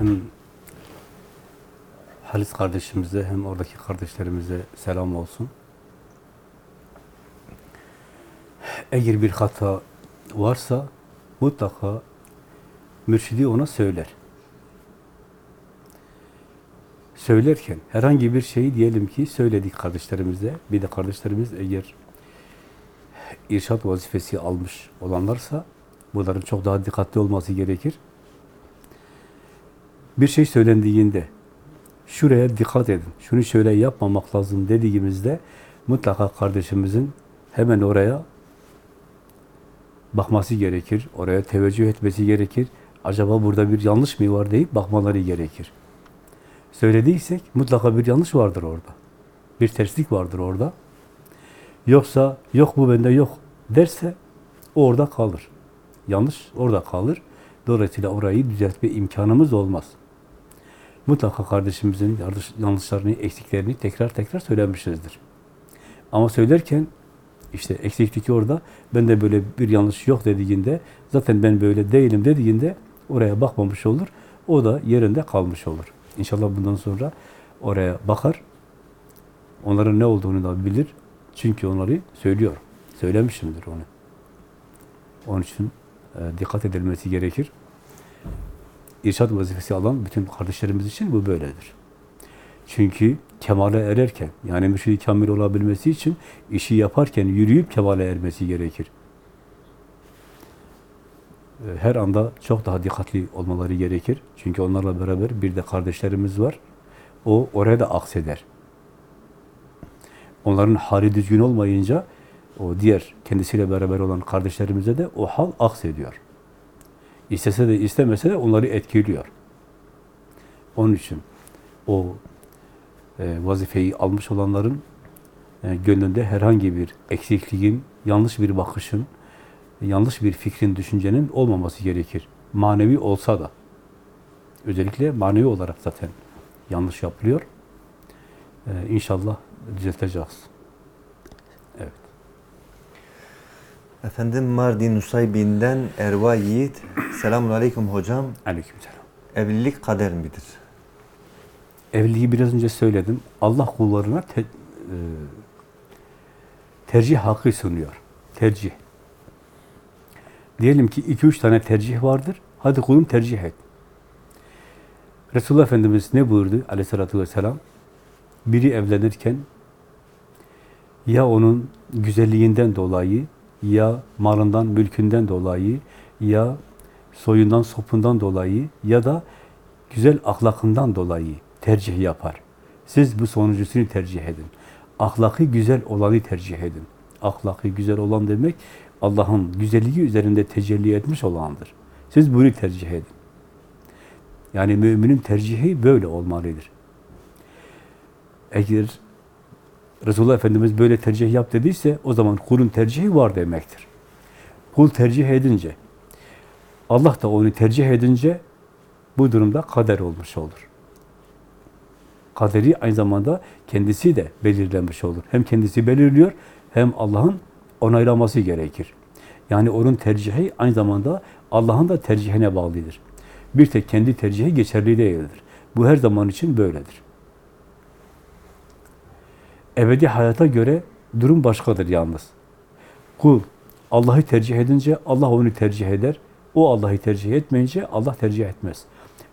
hem Halis kardeşimize hem oradaki kardeşlerimize selam olsun. Eğer bir hata varsa mutlaka mürşidi ona söyler. Söylerken herhangi bir şeyi diyelim ki söyledik kardeşlerimize, bir de kardeşlerimiz eğer irşat vazifesi almış olanlarsa bunların çok daha dikkatli olması gerekir. Bir şey söylendiğinde şuraya dikkat edin, şunu şöyle yapmamak lazım dediğimizde mutlaka kardeşimizin hemen oraya bakması gerekir, oraya teveccüh etmesi gerekir. Acaba burada bir yanlış mı var deyip bakmaları gerekir. Söylediysek mutlaka bir yanlış vardır orada. Bir terslik vardır orada. Yoksa yok bu bende yok derse o orada kalır. Yanlış orada kalır. Dolayısıyla orayı düzeltme imkanımız olmaz. Mutlaka kardeşimizin yanlış- yanlışlarını, eksiklerini tekrar tekrar söylemişizdir. Ama söylerken işte eksiklik orada, bende böyle bir yanlış yok dediğinde, zaten ben böyle değilim dediğinde oraya bakmamış olur. O da yerinde kalmış olur. İnşallah bundan sonra oraya bakar. Onların ne olduğunu da bilir. Çünkü onları söylüyor. Söylemişimdir onu. Onun için e, dikkat edilmesi gerekir. İrşad vazifesi alan bütün kardeşlerimiz için bu böyledir. Çünkü kemale ererken, yani mürşidi kamil olabilmesi için işi yaparken yürüyüp kemale ermesi gerekir. E, Her anda çok daha dikkatli olmaları gerekir. Çünkü onlarla beraber bir de kardeşlerimiz var. O oraya da akseder. Onların hali düzgün olmayınca o diğer kendisiyle beraber olan kardeşlerimize de o hal aksediyor. İstese de istemese de onları etkiliyor. Onun için o e, vazifeyi almış olanların e, gönlünde herhangi bir eksikliğin, yanlış bir bakışın, yanlış bir fikrin, düşüncenin olmaması gerekir. Manevi olsa da. Özellikle manevi olarak zaten yanlış yapılıyor. E, inşallah düzelteceğiz. Evet. Efendim Mardin Nusaybin'den Erva Yiğit. Selamun Aleyküm hocam. Aleykümselam. Evlilik kader midir? Evliliği biraz önce söyledim. Allah kullarına te- e, tercih hakkı sunuyor. Tercih. Diyelim ki iki üç tane tercih vardır. Hadi kulum tercih et. Resulullah Efendimiz ne buyurdu aleyhissalatü vesselam? Biri evlenirken ya onun güzelliğinden dolayı, ya malından, mülkünden dolayı, ya soyundan, sopundan dolayı ya da güzel ahlakından dolayı tercih yapar. Siz bu sonuncusunu tercih edin. Ahlakı güzel olanı tercih edin. Ahlakı güzel olan demek Allah'ın güzelliği üzerinde tecelli etmiş olandır. Siz bunu tercih edin. Yani müminin tercihi böyle olmalıdır. Eğer Resulullah Efendimiz böyle tercih yap dediyse o zaman kulun tercihi var demektir. Kul tercih edince, Allah da onu tercih edince bu durumda kader olmuş olur. Kaderi aynı zamanda kendisi de belirlenmiş olur. Hem kendisi belirliyor hem Allah'ın onaylaması gerekir. Yani onun tercihi aynı zamanda Allah'ın da tercihine bağlıdır. Bir tek kendi tercihi geçerli değildir. Bu her zaman için böyledir. Ebedi hayata göre durum başkadır yalnız. Kul Allah'ı tercih edince Allah onu tercih eder. O Allah'ı tercih etmeyince Allah tercih etmez.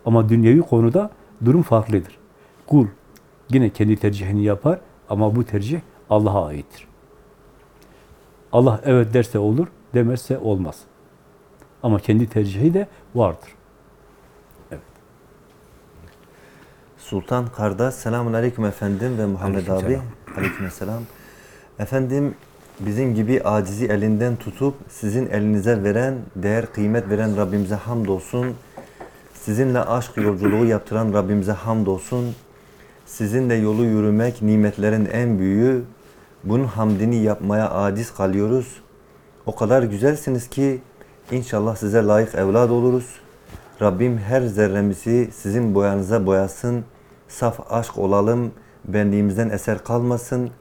Ama dünyevi konuda durum farklıdır. Kul yine kendi tercihini yapar ama bu tercih Allah'a aittir. Allah evet derse olur, demezse olmaz. Ama kendi tercihi de vardır. Sultan Karda. Selamun Aleyküm efendim ve Muhammed abi. Aleykümselam. Aleykümselam. Efendim bizim gibi acizi elinden tutup sizin elinize veren, değer kıymet veren Rabbimize hamdolsun. Sizinle aşk yolculuğu yaptıran Rabbimize hamdolsun. Sizinle yolu yürümek nimetlerin en büyüğü. Bunun hamdini yapmaya aciz kalıyoruz. O kadar güzelsiniz ki inşallah size layık evlad oluruz. Rabbim her zerremizi sizin boyanıza boyasın. Saf aşk olalım. Benliğimizden eser kalmasın.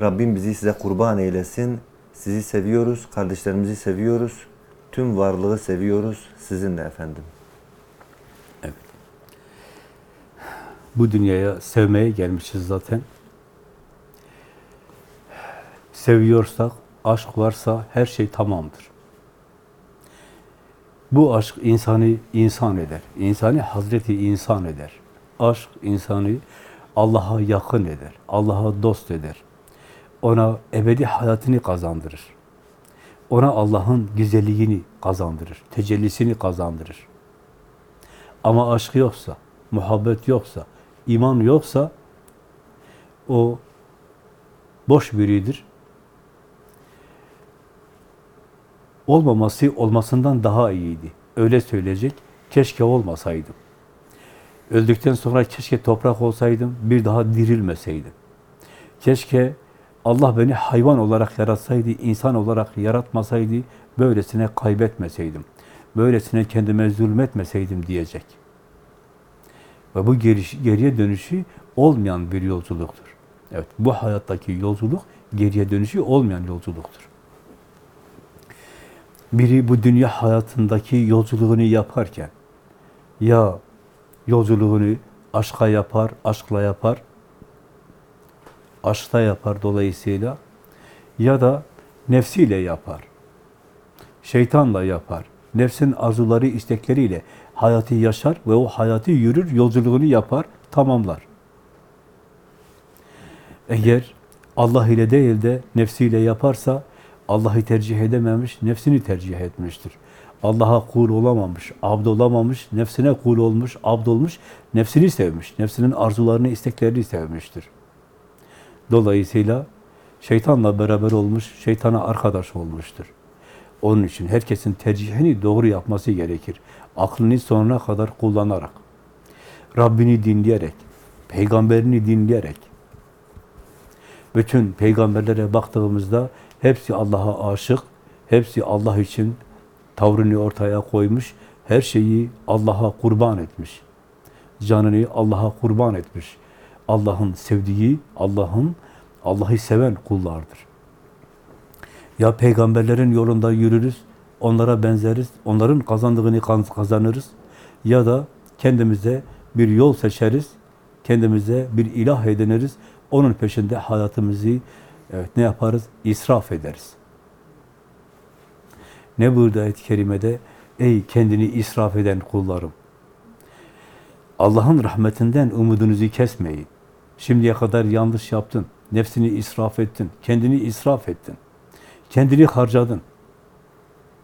Rabbim bizi size kurban eylesin. Sizi seviyoruz, kardeşlerimizi seviyoruz. Tüm varlığı seviyoruz sizinle efendim. Bu dünyaya sevmeye gelmişiz zaten. Seviyorsak, aşk varsa her şey tamamdır. Bu aşk insanı insan eder. İnsanı Hazreti insan eder. Aşk insanı Allah'a yakın eder. Allah'a dost eder. Ona ebedi hayatını kazandırır. Ona Allah'ın güzelliğini kazandırır. Tecellisini kazandırır. Ama aşk yoksa, muhabbet yoksa, iman yoksa o boş biridir. Olmaması olmasından daha iyiydi. Öyle söyleyecek. Keşke olmasaydım. Öldükten sonra keşke toprak olsaydım, bir daha dirilmeseydim. Keşke Allah beni hayvan olarak yaratsaydı, insan olarak yaratmasaydı, böylesine kaybetmeseydim. Böylesine kendime zulmetmeseydim diyecek. Ve bu geri, geriye dönüşü olmayan bir yolculuktur. Evet, bu hayattaki yolculuk geriye dönüşü olmayan yolculuktur. Biri bu dünya hayatındaki yolculuğunu yaparken ya yolculuğunu aşka yapar, aşkla yapar, aşkta yapar dolayısıyla ya da nefsiyle yapar, şeytanla yapar, nefsin arzuları, istekleriyle hayatı yaşar ve o hayatı yürür, yolculuğunu yapar, tamamlar. Eğer Allah ile değil de nefsiyle yaparsa Allah'ı tercih edememiş, nefsini tercih etmiştir. Allah'a kul olamamış, abd olamamış, nefsine kul olmuş, abd olmuş, nefsini sevmiş, nefsinin arzularını, isteklerini sevmiştir. Dolayısıyla şeytanla beraber olmuş, şeytana arkadaş olmuştur. Onun için herkesin tercihini doğru yapması gerekir. Aklını sonuna kadar kullanarak, Rabbini dinleyerek, peygamberini dinleyerek. Bütün peygamberlere baktığımızda hepsi Allah'a aşık, hepsi Allah için tavrını ortaya koymuş, her şeyi Allah'a kurban etmiş. Canını Allah'a kurban etmiş. Allah'ın sevdiği, Allah'ın Allah'ı seven kullardır. Ya peygamberlerin yolunda yürürüz, onlara benzeriz, onların kazandığını kazanırız ya da kendimize bir yol seçeriz, kendimize bir ilah ediniriz, onun peşinde hayatımızı evet, ne yaparız? İsraf ederiz. Ne burada ayet-i kerimede? Ey kendini israf eden kullarım! Allah'ın rahmetinden umudunuzu kesmeyin. Şimdiye kadar yanlış yaptın, nefsini israf ettin, kendini israf ettin, kendini harcadın.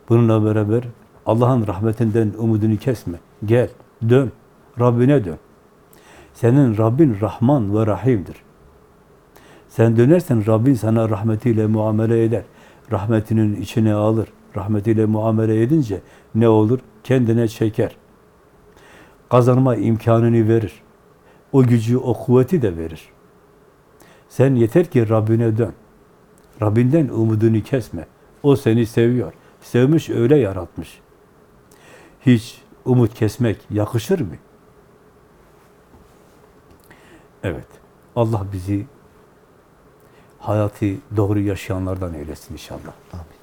Bununla beraber Allah'ın rahmetinden umudunu kesme. Gel, dön, Rabbine dön. Senin Rabbin Rahman ve Rahim'dir. Sen dönersen Rabbin sana rahmetiyle muamele eder. Rahmetinin içine alır. Rahmetiyle muamele edince ne olur? Kendine çeker. Kazanma imkanını verir. O gücü, o kuvveti de verir. Sen yeter ki Rabbine dön. Rabbinden umudunu kesme. O seni seviyor. Sevmiş, öyle yaratmış. Hiç umut kesmek yakışır mı? Evet. Allah bizi hayatı doğru yaşayanlardan eylesin inşallah. Amin.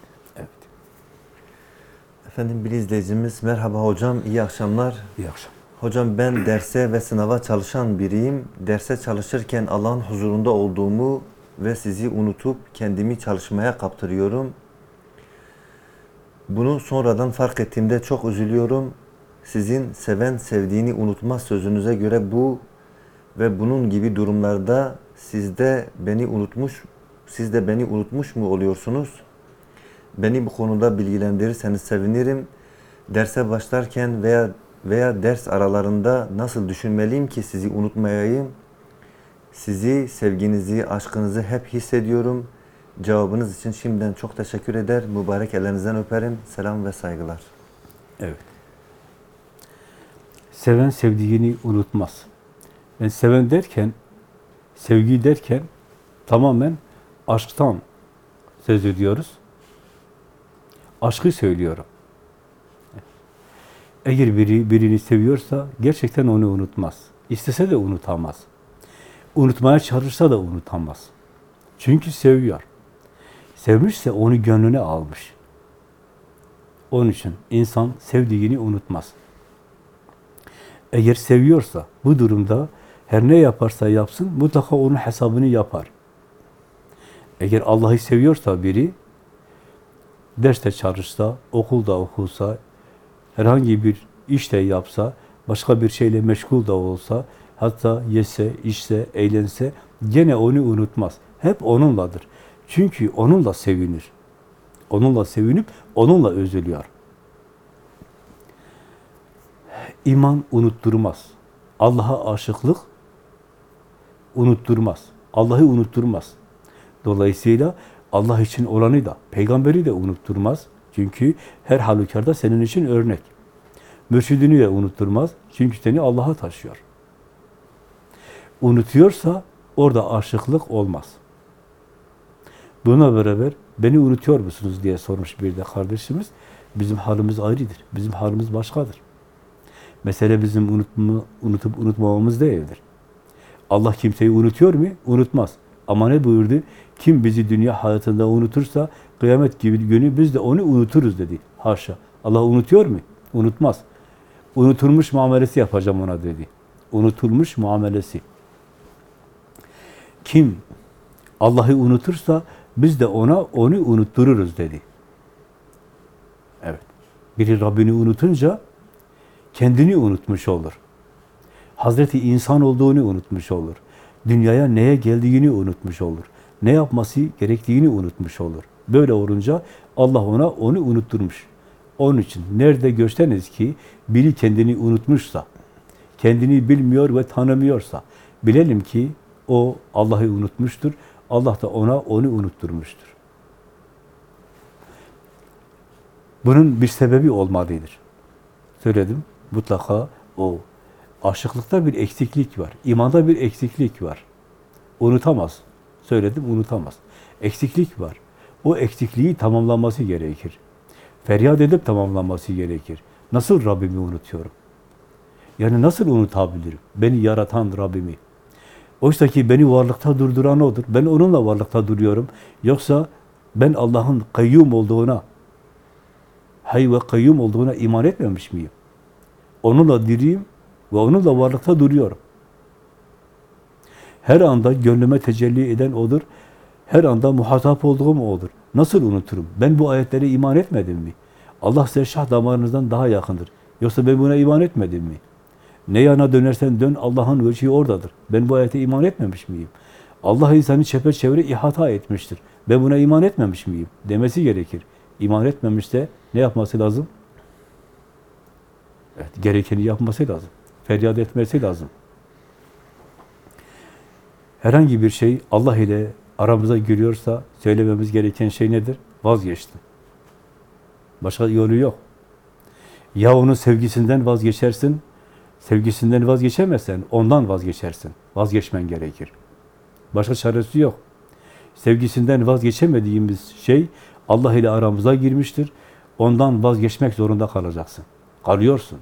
Efendim bir izleyicimiz, merhaba hocam, iyi akşamlar. İyi akşam. Hocam ben derse ve sınava çalışan biriyim. Derse çalışırken Allah'ın huzurunda olduğumu ve sizi unutup kendimi çalışmaya kaptırıyorum. Bunu sonradan fark ettiğimde çok üzülüyorum. Sizin seven sevdiğini unutmaz sözünüze göre bu ve bunun gibi durumlarda sizde beni unutmuş, siz de beni unutmuş mu oluyorsunuz? Beni bu konuda bilgilendirirseniz sevinirim. Derse başlarken veya veya ders aralarında nasıl düşünmeliyim ki sizi unutmayayım? Sizi, sevginizi, aşkınızı hep hissediyorum. Cevabınız için şimdiden çok teşekkür eder. Mübarek ellerinizden öperim. Selam ve saygılar. Evet. Seven sevdiğini unutmaz. Ben seven derken, sevgi derken tamamen aşktan söz ediyoruz. Aşkı söylüyorum. Eğer biri birini seviyorsa gerçekten onu unutmaz. İstese de unutamaz. Unutmaya çalışsa da unutamaz. Çünkü seviyor. Sevmişse onu gönlüne almış. Onun için insan sevdiğini unutmaz. Eğer seviyorsa bu durumda Her ne yaparsa yapsın mutlaka onun hesabını yapar. Eğer Allah'ı seviyorsa biri, derste çalışsa, okulda okulsa, herhangi bir işte yapsa, başka bir şeyle meşgul da olsa, hatta yese, içse, eğlense, gene onu unutmaz. Hep onunladır. Çünkü onunla sevinir. Onunla sevinip onunla özülüyor. İman unutturmaz. Allah'a aşıklık unutturmaz. Allah'ı unutturmaz. Dolayısıyla Allah için olanı da, peygamberi de unutturmaz. Çünkü her halükarda senin için örnek. Mürşidini de unutturmaz. Çünkü seni Allah'a taşıyor. Unutuyorsa orada aşıklık olmaz. Buna beraber beni unutuyor musunuz diye sormuş bir de kardeşimiz. Bizim halimiz ayrıdır. Bizim halimiz başkadır. Mesele bizim unutma, unutup unutmamamız değildir. Allah kimseyi unutuyor mu? Unutmaz. Ama ne buyurdu? Kim bizi dünya hayatında unutursa kıyamet gibi günü biz de onu unuturuz dedi. Haşa. Allah unutuyor mu? Unutmaz. Unutulmuş muamelesi yapacağım ona dedi. Unutulmuş muamelesi. Kim Allah'ı unutursa biz de ona onu unuttururuz dedi. Evet. Biri Rabbini unutunca kendini unutmuş olur. Hazreti insan olduğunu unutmuş olur. Dünyaya neye geldiğini unutmuş olur. Ne yapması gerektiğini unutmuş olur. Böyle olunca Allah ona onu unutturmuş. Onun için nerede görseniz ki biri kendini unutmuşsa, kendini bilmiyor ve tanımıyorsa, bilelim ki o Allah'ı unutmuştur. Allah da ona onu unutturmuştur. Bunun bir sebebi olmalıdır. Söyledim, mutlaka o aşıklıkta bir eksiklik var. imanda bir eksiklik var. Unutamaz. Söyledim, unutamaz. Eksiklik var. O eksikliği tamamlanması gerekir. Feryat edip tamamlanması gerekir. Nasıl Rabbimi unutuyorum? Yani nasıl unutabilirim? Beni yaratan Rabbimi. Oysa ki beni varlıkta durduran O'dur. Ben O'nunla varlıkta duruyorum. Yoksa ben Allah'ın kayyum olduğuna, hay ve kayyum olduğuna iman etmemiş miyim? Onunla diriyim ve onunla varlıkta duruyorum. Her anda gönlüme tecelli eden O'dur. Her anda muhatap olduğum O'dur. Nasıl unuturum? Ben bu ayetlere iman etmedim mi? Allah size şah damarınızdan daha yakındır. Yoksa ben buna iman etmedim mi? Ne yana dönersen dön Allah'ın vecihi oradadır. Ben bu ayete iman etmemiş miyim? Allah insanı çepeçevre ihata etmiştir. Ben buna iman etmemiş miyim? Demesi gerekir. İman etmemişse ne yapması lazım? Evet, gerekeni yapması lazım. Feryat etmesi lazım. Herhangi bir şey Allah ile aramıza giriyorsa söylememiz gereken şey nedir? Vazgeçtim. Başka yolu yok. Ya onun sevgisinden vazgeçersin, sevgisinden vazgeçemezsen ondan vazgeçersin. Vazgeçmen gerekir. Başka çaresi yok. Sevgisinden vazgeçemediğimiz şey Allah ile aramıza girmiştir. Ondan vazgeçmek zorunda kalacaksın. Kalıyorsun.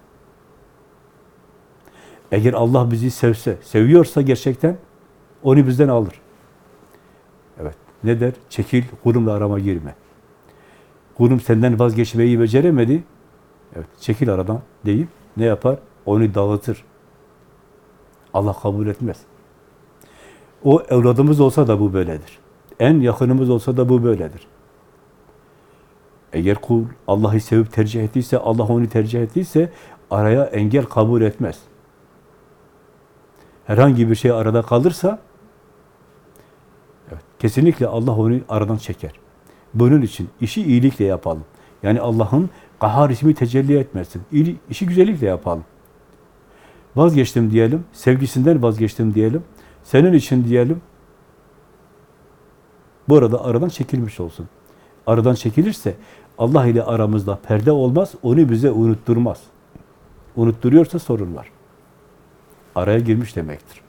Eğer Allah bizi sevse, seviyorsa gerçekten onu bizden alır. Evet. Ne der? Çekil, kulumla arama girme. Kulum senden vazgeçmeyi beceremedi. Evet, çekil aradan deyip ne yapar? Onu dağıtır. Allah kabul etmez. O evladımız olsa da bu böyledir. En yakınımız olsa da bu böyledir. Eğer kul Allah'ı sevip tercih ettiyse, Allah onu tercih ettiyse araya engel kabul etmez. Herhangi bir şey arada kalırsa evet, kesinlikle Allah onu aradan çeker. Bunun için işi iyilikle yapalım. Yani Allah'ın kahar ismi tecelli etmesin. İyi, işi güzellikle yapalım. Vazgeçtim diyelim, sevgisinden vazgeçtim diyelim, senin için diyelim, bu arada aradan çekilmiş olsun. Aradan çekilirse Allah ile aramızda perde olmaz, onu bize unutturmaz. Unutturuyorsa sorun var. Araya girmiş demektir.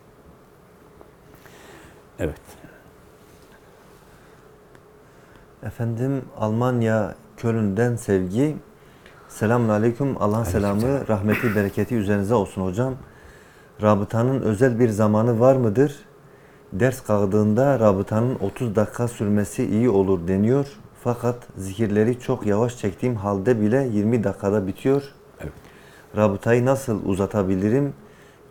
Evet. Efendim Almanya Köln'den sevgi. Selamun Aleyküm. Allah'ın selamı, rahmeti, bereketi üzerinize olsun hocam. Rabıtanın özel bir zamanı var mıdır? Ders kaldığında rabıtanın 30 dakika sürmesi iyi olur deniyor. Fakat zikirleri çok yavaş çektiğim halde bile 20 dakikada bitiyor. Evet. Rabıtayı nasıl uzatabilirim?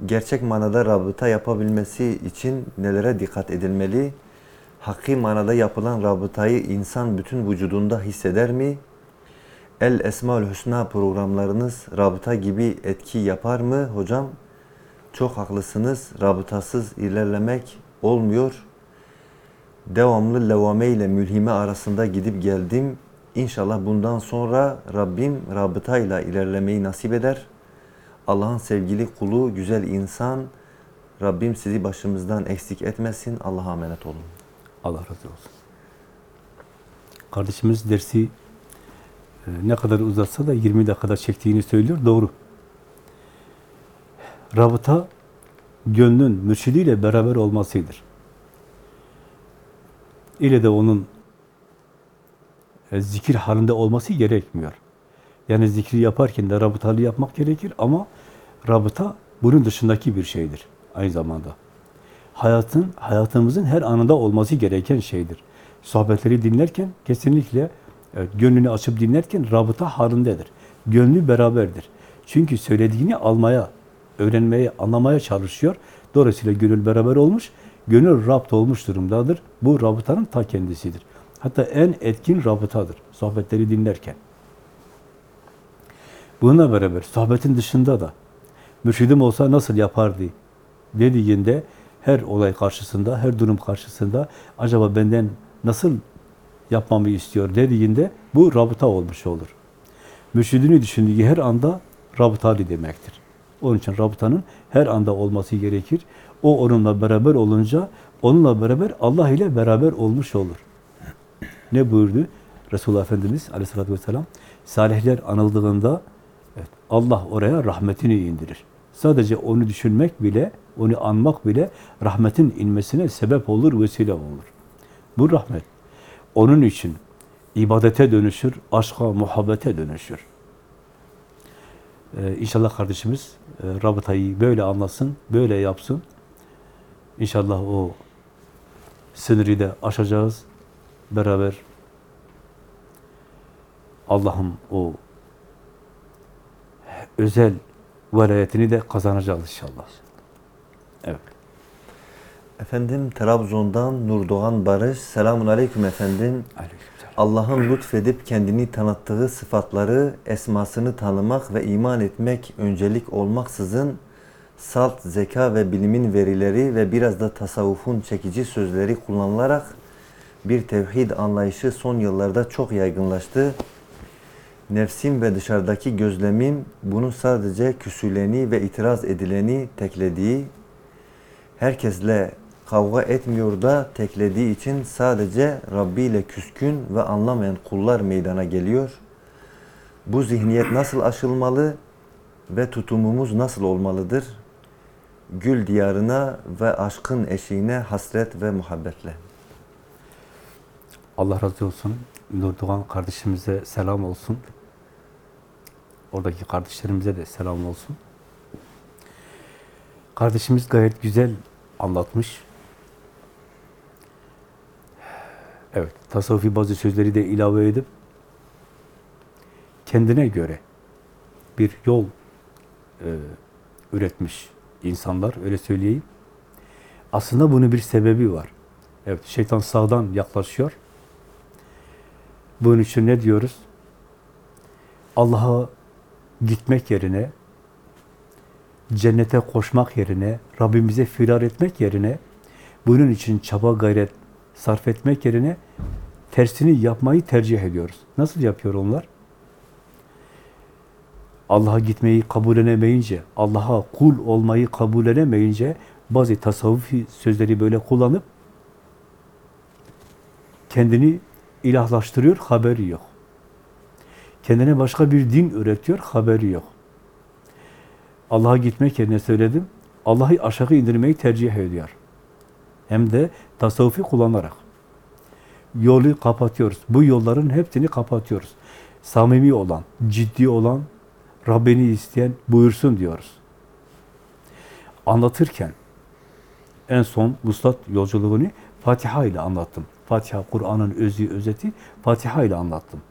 Gerçek manada rabıta yapabilmesi için nelere dikkat edilmeli? Hakki manada yapılan rabıtayı insan bütün vücudunda hisseder mi? El Esmaül Hüsna programlarınız rabıta gibi etki yapar mı hocam? Çok haklısınız. Rabıtasız ilerlemek olmuyor. Devamlı levame ile mülhime arasında gidip geldim. İnşallah bundan sonra Rabbim rabıtayla ilerlemeyi nasip eder. Allah'ın sevgili kulu, güzel insan. Rabbim sizi başımızdan eksik etmesin. Allah'a emanet olun. Allah razı olsun. Kardeşimiz dersi e, ne kadar uzatsa da 20 dakikada çektiğini söylüyor. Doğru. Rabıta gönlün mürşidiyle beraber olmasıdır. İle de onun e, zikir halinde olması gerekmiyor. Yani zikri yaparken de rabıtalı yapmak gerekir ama rabıta bunun dışındaki bir şeydir aynı zamanda. Hayatın, hayatımızın her anında olması gereken şeydir. Sohbetleri dinlerken kesinlikle evet, gönlünü açıp dinlerken rabıta halindedir. Gönlü beraberdir. Çünkü söylediğini almaya, öğrenmeye, anlamaya çalışıyor. Dolayısıyla gönül beraber olmuş, gönül rapt olmuş durumdadır. Bu rabıtanın ta kendisidir. Hatta en etkin rabıtadır sohbetleri dinlerken. Bununla beraber sohbetin dışında da mürşidim olsa nasıl yapardı dediğinde her olay karşısında, her durum karşısında acaba benden nasıl yapmamı istiyor dediğinde bu rabıta olmuş olur. Mürşidini düşündüğü her anda rabıtalı demektir. Onun için rabıtanın her anda olması gerekir. O onunla beraber olunca onunla beraber Allah ile beraber olmuş olur. Ne buyurdu? Resulullah Efendimiz aleyhissalatü vesselam salihler anıldığında evet, Allah oraya rahmetini indirir. Sadece onu düşünmek bile, onu anmak bile rahmetin inmesine sebep olur, vesile olur. Bu rahmet onun için ibadete dönüşür, aşka, muhabbete dönüşür. Ee, inşallah kardeşimiz e, rabıtayı böyle anlasın, böyle yapsın. İnşallah o sınırı da aşacağız. Beraber Allah'ın o özel velayetini de kazanacağız inşallah. Evet. Efendim Trabzon'dan Nurdoğan Barış. Selamun Aleyküm efendim. Aleykümselam. Allah'ın lütfedip kendini tanıttığı sıfatları, esmasını tanımak ve iman etmek öncelik olmaksızın salt, zeka ve bilimin verileri ve biraz da tasavvufun çekici sözleri kullanılarak bir tevhid anlayışı son yıllarda çok yaygınlaştı. Nefsim ve dışarıdaki gözlemim bunun sadece küsüleni ve itiraz edileni teklediği, herkesle kavga etmiyor da teklediği için sadece Rabbi ile küskün ve anlamayan kullar meydana geliyor. Bu zihniyet nasıl aşılmalı ve tutumumuz nasıl olmalıdır? Gül diyarına ve aşkın eşiğine hasret ve muhabbetle. Allah razı olsun. Nurdoğan kardeşimize selam olsun. Oradaki kardeşlerimize de selam olsun. Kardeşimiz gayet güzel anlatmış. Evet, tasavvufi bazı sözleri de ilave edip kendine göre bir yol e, üretmiş insanlar, öyle söyleyeyim. Aslında bunun bir sebebi var. Evet, şeytan sağdan yaklaşıyor. Bunun için ne diyoruz? Allah'a gitmek yerine, cennete koşmak yerine, Rabbimize firar etmek yerine, bunun için çaba gayret sarf etmek yerine tersini yapmayı tercih ediyoruz. Nasıl yapıyor onlar? Allah'a gitmeyi kabullenemeyince, Allah'a kul olmayı kabullenemeyince bazı tasavvufi sözleri böyle kullanıp kendini ilahlaştırıyor, haberi yok. Kendine başka bir din öğretiyor, haberi yok. Allah'a gitmek yerine söyledim, Allah'ı aşağı indirmeyi tercih ediyor. Hem de tasavvufi kullanarak. Yolu kapatıyoruz. Bu yolların hepsini kapatıyoruz. Samimi olan, ciddi olan, Rabbini isteyen buyursun diyoruz. Anlatırken en son Vuslat yolculuğunu Fatiha ile anlattım. Fatiha, Kur'an'ın özü, özeti Fatiha ile anlattım.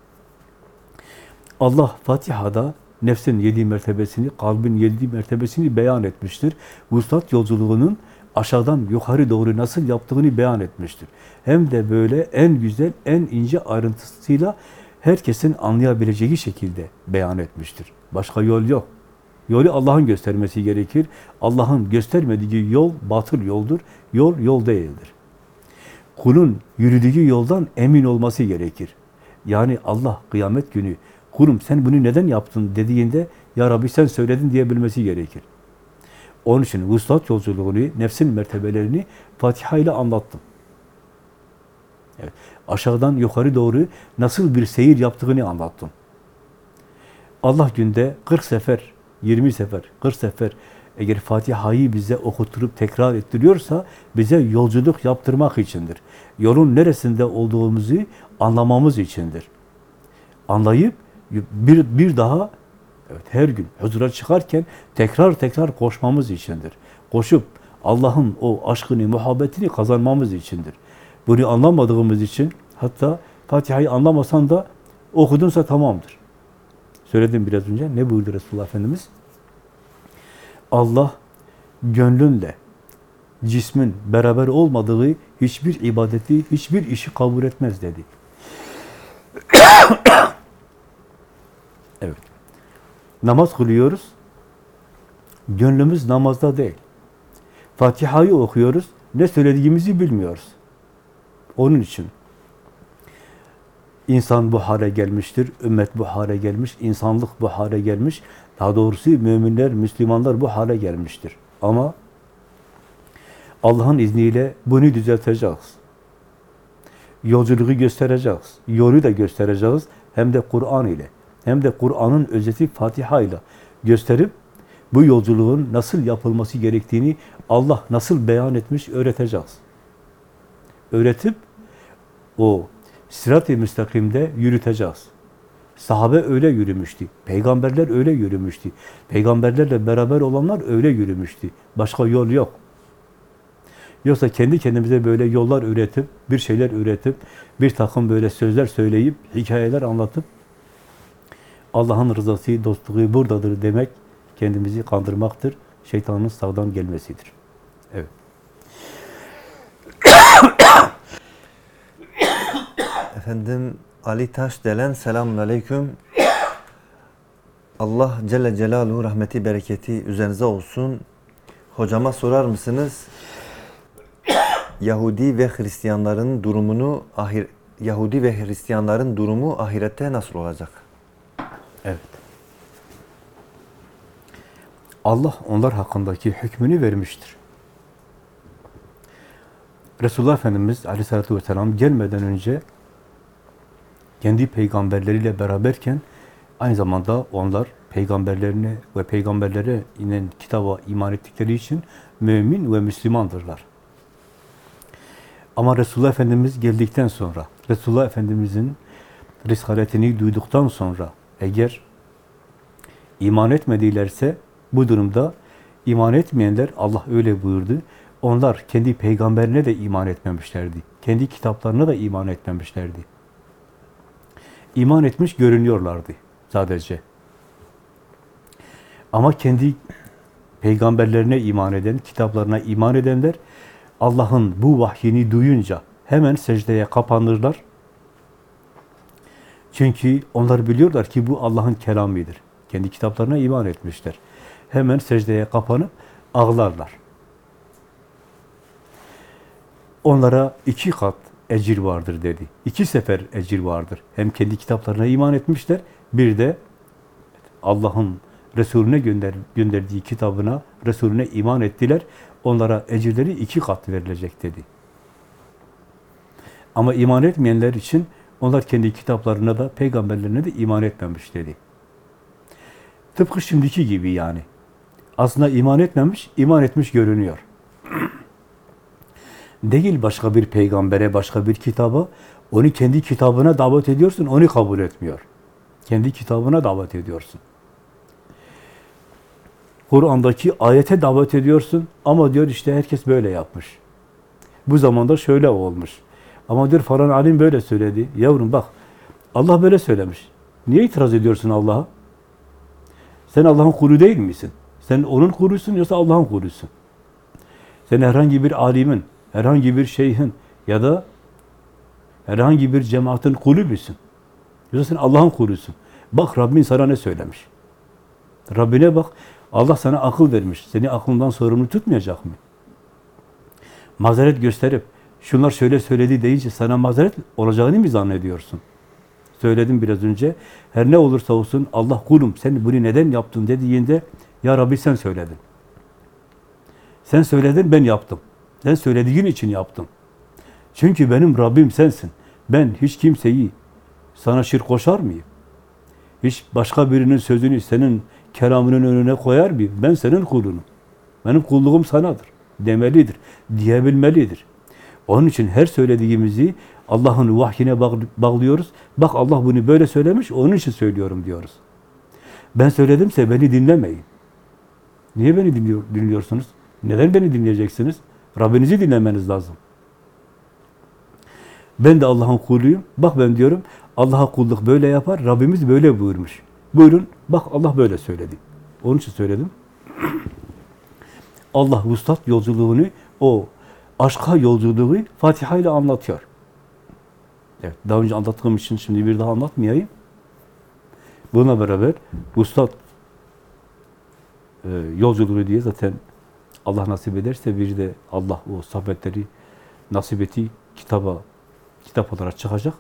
Allah Fatiha'da nefsin yedi mertebesini, kalbin yedi mertebesini beyan etmiştir. Vuslat yolculuğunun aşağıdan yukarı doğru nasıl yaptığını beyan etmiştir. Hem de böyle en güzel, en ince ayrıntısıyla herkesin anlayabileceği şekilde beyan etmiştir. Başka yol yok. Yolu Allah'ın göstermesi gerekir. Allah'ın göstermediği yol batıl yoldur. Yol, yol değildir. Kulun yürüdüğü yoldan emin olması gerekir. Yani Allah kıyamet günü kulum sen bunu neden yaptın dediğinde ya Rabbi sen söyledin diyebilmesi gerekir. Onun için vuslat yolculuğunu, nefsin mertebelerini Fatiha ile anlattım. Evet. Aşağıdan yukarı doğru nasıl bir seyir yaptığını anlattım. Allah günde 40 sefer, 20 sefer, 40 sefer eğer Fatiha'yı bize okuturup tekrar ettiriyorsa bize yolculuk yaptırmak içindir. Yolun neresinde olduğumuzu anlamamız içindir. Anlayıp bir, bir daha evet, her gün huzura çıkarken tekrar tekrar koşmamız içindir. Koşup Allah'ın o aşkını, muhabbetini kazanmamız içindir. Bunu anlamadığımız için hatta Fatiha'yı anlamasan da okudunsa tamamdır. Söyledim biraz önce. Ne buyurdu Resulullah Efendimiz? Allah gönlünle cismin beraber olmadığı hiçbir ibadeti, hiçbir işi kabul etmez dedi. Namaz kılıyoruz. Gönlümüz namazda değil. Fatiha'yı okuyoruz. Ne söylediğimizi bilmiyoruz. Onun için insan bu hale gelmiştir, ümmet bu hale gelmiş, insanlık bu hale gelmiş. Daha doğrusu müminler, Müslümanlar bu hale gelmiştir. Ama Allah'ın izniyle bunu düzelteceğiz. Yolculuğu göstereceğiz. Yolu da göstereceğiz. Hem de Kur'an ile. Hem de Kur'an'ın özeti Fatiha ile gösterip bu yolculuğun nasıl yapılması gerektiğini Allah nasıl beyan etmiş öğreteceğiz. Öğretip o sirat-i müstakimde yürüteceğiz. Sahabe öyle yürümüştü. Peygamberler öyle yürümüştü. Peygamberlerle beraber olanlar öyle yürümüştü. Başka yol yok. Yoksa kendi kendimize böyle yollar üretip, bir şeyler üretip, bir takım böyle sözler söyleyip, hikayeler anlatıp, Allah'ın rızası, dostluğu buradadır demek, kendimizi kandırmaktır. Şeytanın sağdan gelmesidir. Evet. Efendim Ali Taş Delen selamun aleyküm. Allah Celle Celaluhu rahmeti bereketi üzerinize olsun. Hocama sorar mısınız? Yahudi ve Hristiyanların durumunu ahir Yahudi ve Hristiyanların durumu ahirette nasıl olacak? Allah onlar hakkındaki hükmünü vermiştir. Resulullah Efendimiz Aleyhisselatü Vesselam gelmeden önce kendi peygamberleriyle beraberken aynı zamanda onlar peygamberlerine ve peygamberlere inen kitaba iman ettikleri için mümin ve Müslümandırlar. Ama Resulullah Efendimiz geldikten sonra, Resulullah Efendimizin risaletini duyduktan sonra eğer iman etmedilerse bu durumda iman etmeyenler Allah öyle buyurdu. Onlar kendi peygamberine de iman etmemişlerdi. Kendi kitaplarına da iman etmemişlerdi. İman etmiş görünüyorlardı sadece. Ama kendi peygamberlerine iman eden, kitaplarına iman edenler Allah'ın bu vahyini duyunca hemen secdeye kapanırlar. Çünkü onlar biliyorlar ki bu Allah'ın kelamidir. Kendi kitaplarına iman etmişler. Hemen secdeye kapanıp ağlarlar. Onlara iki kat ecir vardır dedi. İki sefer ecir vardır. Hem kendi kitaplarına iman etmişler, bir de Allah'ın Resulüne gönder, gönderdiği kitabına, Resulüne iman ettiler. Onlara ecirleri iki kat verilecek dedi. Ama iman etmeyenler için onlar kendi kitaplarına da, peygamberlerine de iman etmemiş dedi. Tıpkı şimdiki gibi yani. Aslında iman etmemiş, iman etmiş görünüyor. Değil başka bir peygambere, başka bir kitaba, onu kendi kitabına davet ediyorsun, onu kabul etmiyor. Kendi kitabına davet ediyorsun. Kur'an'daki ayete davet ediyorsun ama diyor işte herkes böyle yapmış. Bu zamanda şöyle olmuş. Ama diyor falan alim böyle söyledi. Yavrum bak Allah böyle söylemiş. Niye itiraz ediyorsun Allah'a? Sen Allah'ın kulu değil misin? Sen onun kulusun yoksa Allah'ın kulusun? Sen herhangi bir alimin, herhangi bir şeyhin ya da herhangi bir cemaatin kulu musun? Yoksa sen Allah'ın kulusun. Bak Rabbin sana ne söylemiş. Rabbine bak. Allah sana akıl vermiş. Seni aklından sorumlu tutmayacak mı? Mazeret gösterip şunlar şöyle söyledi deyince sana mazeret olacağını mı zannediyorsun? Söyledim biraz önce. Her ne olursa olsun Allah kulum sen bunu neden yaptın dediğinde ya Rabbi sen söyledin. Sen söyledin ben yaptım. Sen söylediğin için yaptım. Çünkü benim Rabbim sensin. Ben hiç kimseyi sana şirk koşar mıyım? Hiç başka birinin sözünü senin kelamının önüne koyar mıyım? Ben senin kulunum. Benim kulluğum sanadır. Demelidir. Diyebilmelidir. Onun için her söylediğimizi Allah'ın vahyine bağ- bağlıyoruz. Bak Allah bunu böyle söylemiş, onun için söylüyorum diyoruz. Ben söyledimse beni dinlemeyin. Niye beni dinliyor, dinliyorsunuz? Neden beni dinleyeceksiniz? Rabbinizi dinlemeniz lazım. Ben de Allah'ın kuluyum. Bak ben diyorum, Allah'a kulluk böyle yapar, Rabbimiz böyle buyurmuş. Buyurun, bak Allah böyle söyledi. Onun için söyledim. Allah vuslat yolculuğunu, o aşka yolculuğu Fatiha ile anlatıyor. Evet, daha önce anlattığım için şimdi bir daha anlatmayayım. Buna beraber vuslat e, yolculuğu diye zaten Allah nasip ederse bir de Allah o sohbetleri nasip etti kitaba kitap olarak çıkacak.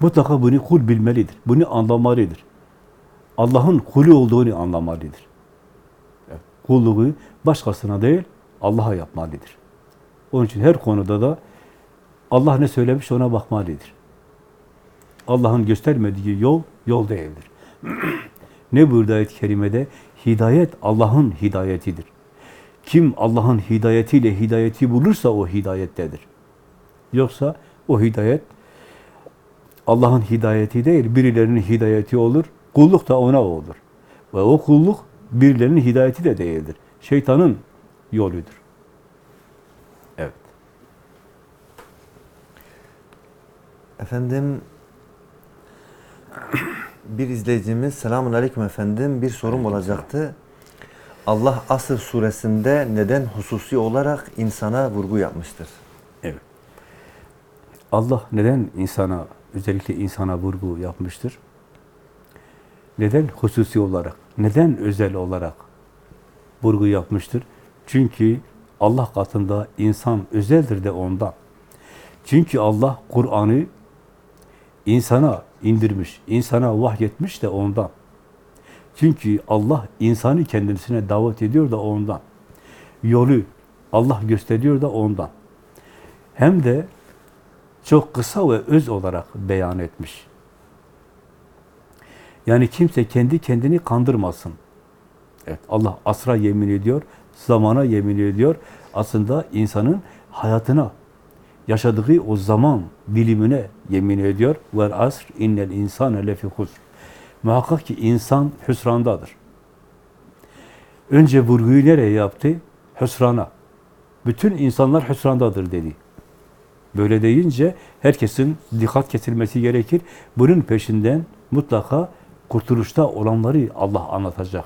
Mutlaka bunu kul bilmelidir. Bunu anlamalıdır. Allah'ın kulü olduğunu anlamalıdır. Evet, kulluğu başkasına değil, Allah'a yapmalıdır. Onun için her konuda da Allah ne söylemiş ona bakmalıdır. Allah'ın göstermediği yol, yol değildir. ne buyurdu ayet-i kerimede? Hidayet Allah'ın hidayetidir. Kim Allah'ın hidayetiyle hidayeti bulursa o hidayettedir. Yoksa o hidayet Allah'ın hidayeti değil, birilerinin hidayeti olur. Kulluk da ona olur. Ve o kulluk birilerinin hidayeti de değildir. Şeytanın yoludur. Evet. Efendim bir izleyicimiz selamun aleyküm efendim bir sorum olacaktı. Allah Asr suresinde neden hususi olarak insana vurgu yapmıştır? Evet. Allah neden insana, özellikle insana vurgu yapmıştır? Neden hususi olarak, neden özel olarak vurgu yapmıştır? Çünkü Allah katında insan özeldir de ondan. Çünkü Allah Kur'an'ı insana indirmiş, insana vahyetmiş de ondan. Çünkü Allah insanı kendisine davet ediyor da ondan. Yolu Allah gösteriyor da ondan. Hem de çok kısa ve öz olarak beyan etmiş. Yani kimse kendi kendini kandırmasın. Evet, Allah asra yemin ediyor, zamana yemin ediyor. Aslında insanın hayatına, yaşadığı o zaman dilimine yemin ediyor. Vel asr innel insane lefi husr. Muhakkak ki insan hüsrandadır. Önce vurguyu nereye yaptı? Hüsrana. Bütün insanlar hüsrandadır dedi. Böyle deyince herkesin dikkat kesilmesi gerekir. Bunun peşinden mutlaka kurtuluşta olanları Allah anlatacak.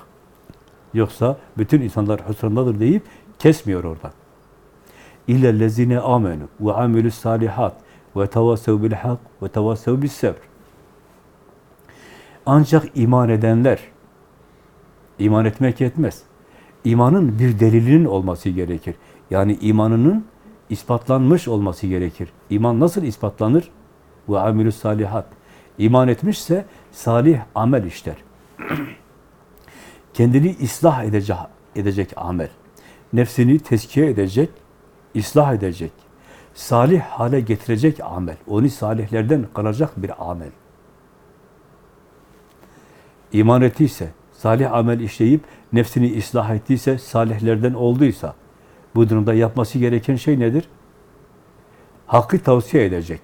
Yoksa bütün insanlar hüsrandadır deyip kesmiyor orada. İllellezine amenu ve amilus salihat ve tevassev bil hak ve tevassev bis sabr. Ancak iman edenler, iman etmek yetmez. İmanın bir delilinin olması gerekir. Yani imanının ispatlanmış olması gerekir. İman nasıl ispatlanır? Ve salihat. İman etmişse salih amel işler. Kendini ıslah edecek, edecek amel. Nefsini tezkiye edecek, ıslah edecek. Salih hale getirecek amel. Onu salihlerden kılacak bir amel. İman ettiyse, salih amel işleyip nefsini ıslah ettiyse, salihlerden olduysa, bu durumda yapması gereken şey nedir? Hakkı tavsiye edecek.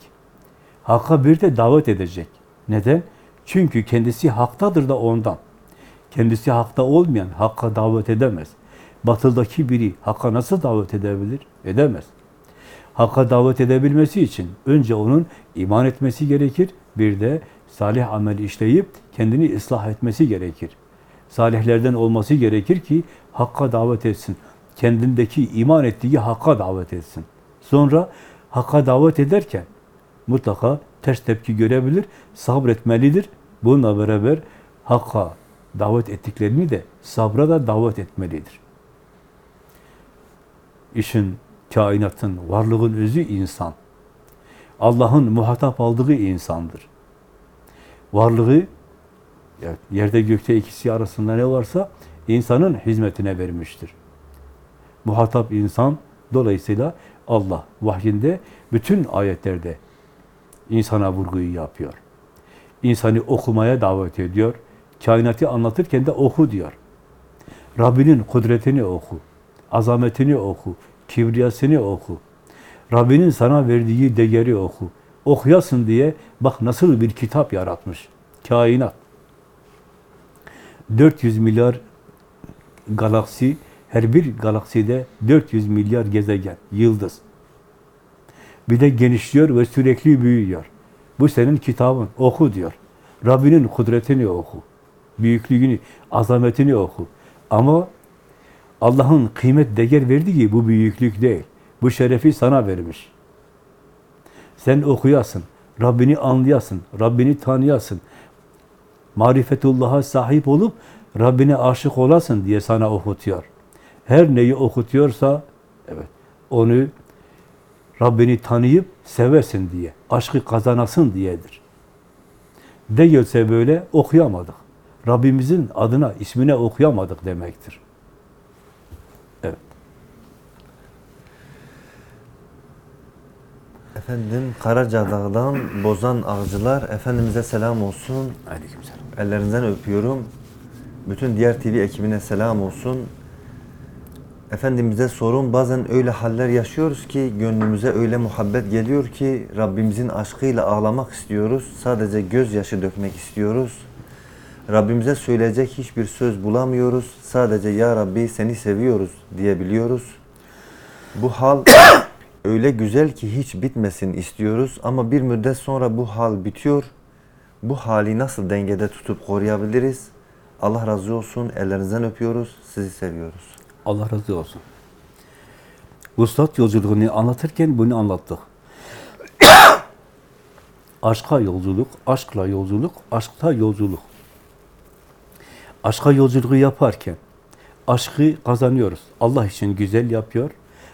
Hakka bir de davet edecek. Neden? Çünkü kendisi haktadır da ondan. Kendisi hakta olmayan hakka davet edemez. Batıldaki biri hakka nasıl davet edebilir? Edemez. Hakka davet edebilmesi için önce onun iman etmesi gerekir. Bir de salih amel işleyip kendini ıslah etmesi gerekir. Salihlerden olması gerekir ki hakka davet etsin. Kendindeki iman ettiği hakka davet etsin. Sonra hakka davet ederken mutlaka ters tepki görebilir, sabretmelidir. Bununla beraber hakka davet ettiklerini de sabra da davet etmelidir. İşin, kainatın, varlığın özü insan. Allah'ın muhatap aldığı insandır. Varlığı, yerde gökte ikisi arasında ne varsa insanın hizmetine vermiştir. Muhatap insan, dolayısıyla Allah vahyinde bütün ayetlerde insana vurguyu yapıyor. İnsanı okumaya davet ediyor. Kainatı anlatırken de oku diyor. Rabbinin kudretini oku. Azametini oku. Kibriyasını oku. Rabbinin sana verdiği değeri oku. Okuyasın diye bak nasıl bir kitap yaratmış. Kainat. 400 milyar galaksi, her bir galakside 400 milyar gezegen, yıldız. Bir de genişliyor ve sürekli büyüyor. Bu senin kitabın, oku diyor. Rabbinin kudretini oku. Büyüklüğünü, azametini oku. Ama Allah'ın kıymet, değer verdiği bu büyüklük değil. Bu şerefi sana vermiş. Sen okuyasın, Rabbini anlayasın, Rabbini tanıyasın. Marifetullah'a sahip olup Rabbine aşık olasın diye sana okutuyor. Her neyi okutuyorsa evet onu Rabbini tanıyıp sevesin diye, aşkı kazanasın diyedir. Değilse böyle okuyamadık. Rabbimizin adına, ismine okuyamadık demektir. Efendim Karacadağ'dan Bozan Ağcılar Efendimiz'e selam olsun. Aleykümselam. Ellerinizden öpüyorum. Bütün diğer TV ekibine selam olsun. Efendimiz'e sorun bazen öyle haller yaşıyoruz ki gönlümüze öyle muhabbet geliyor ki Rabbimizin aşkıyla ağlamak istiyoruz. Sadece gözyaşı dökmek istiyoruz. Rabbimize söyleyecek hiçbir söz bulamıyoruz. Sadece Ya Rabbi seni seviyoruz diyebiliyoruz. Bu hal öyle güzel ki hiç bitmesin istiyoruz ama bir müddet sonra bu hal bitiyor. Bu hali nasıl dengede tutup koruyabiliriz? Allah razı olsun. Ellerinizden öpüyoruz. Sizi seviyoruz. Allah razı olsun. Vuslat yolculuğunu anlatırken bunu anlattık. Aşka yolculuk, aşkla yolculuk, aşkta yolculuk. Aşka yolculuğu yaparken aşkı kazanıyoruz. Allah için güzel yapıyor,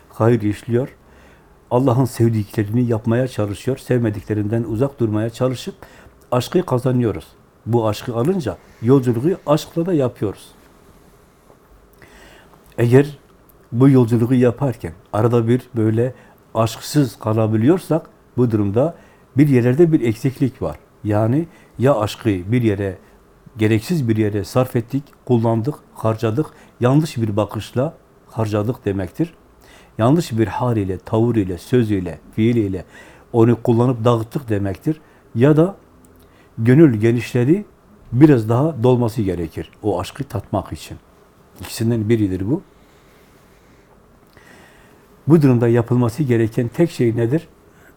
hayır işliyor. Allah'ın sevdiklerini yapmaya çalışıyor, sevmediklerinden uzak durmaya çalışıp aşkı kazanıyoruz. Bu aşkı alınca yolculuğu aşkla da yapıyoruz. Eğer bu yolculuğu yaparken arada bir böyle aşksız kalabiliyorsak bu durumda bir yerlerde bir eksiklik var. Yani ya aşkı bir yere gereksiz bir yere sarf ettik, kullandık, harcadık, yanlış bir bakışla harcadık demektir. Yanlış bir hal ile, tavır ile, söz ile, fiil ile onu kullanıp dağıttık demektir. Ya da gönül genişledi, biraz daha dolması gerekir o aşkı tatmak için. İkisinden biridir bu. Bu durumda yapılması gereken tek şey nedir?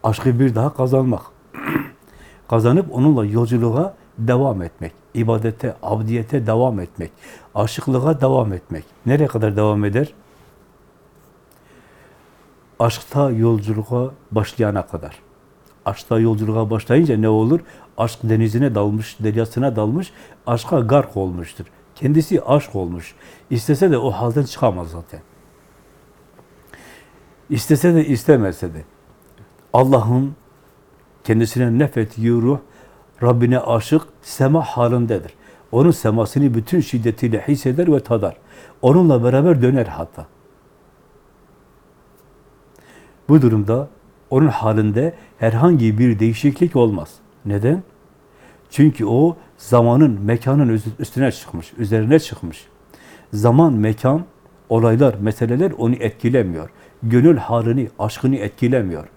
Aşkı bir daha kazanmak. Kazanıp onunla yolculuğa devam etmek. ibadete, abdiyete devam etmek. Aşıklığa devam etmek. Nereye kadar devam eder? Aşkta yolculuğa başlayana kadar. Aşkta yolculuğa başlayınca ne olur? Aşk denizine dalmış, deryasına dalmış, aşka gark olmuştur. Kendisi aşk olmuş. İstese de o halden çıkamaz zaten. İstese de istemese de. Allah'ın kendisine nefettiği ruh, Rabbine aşık, sema halindedir. Onun semasını bütün şiddetiyle hisseder ve tadar. Onunla beraber döner hatta. Bu durumda onun halinde herhangi bir değişiklik olmaz. Neden? Çünkü o zamanın, mekanın üstüne çıkmış, üzerine çıkmış. Zaman, mekan, olaylar, meseleler onu etkilemiyor. Gönül halini, aşkını etkilemiyor.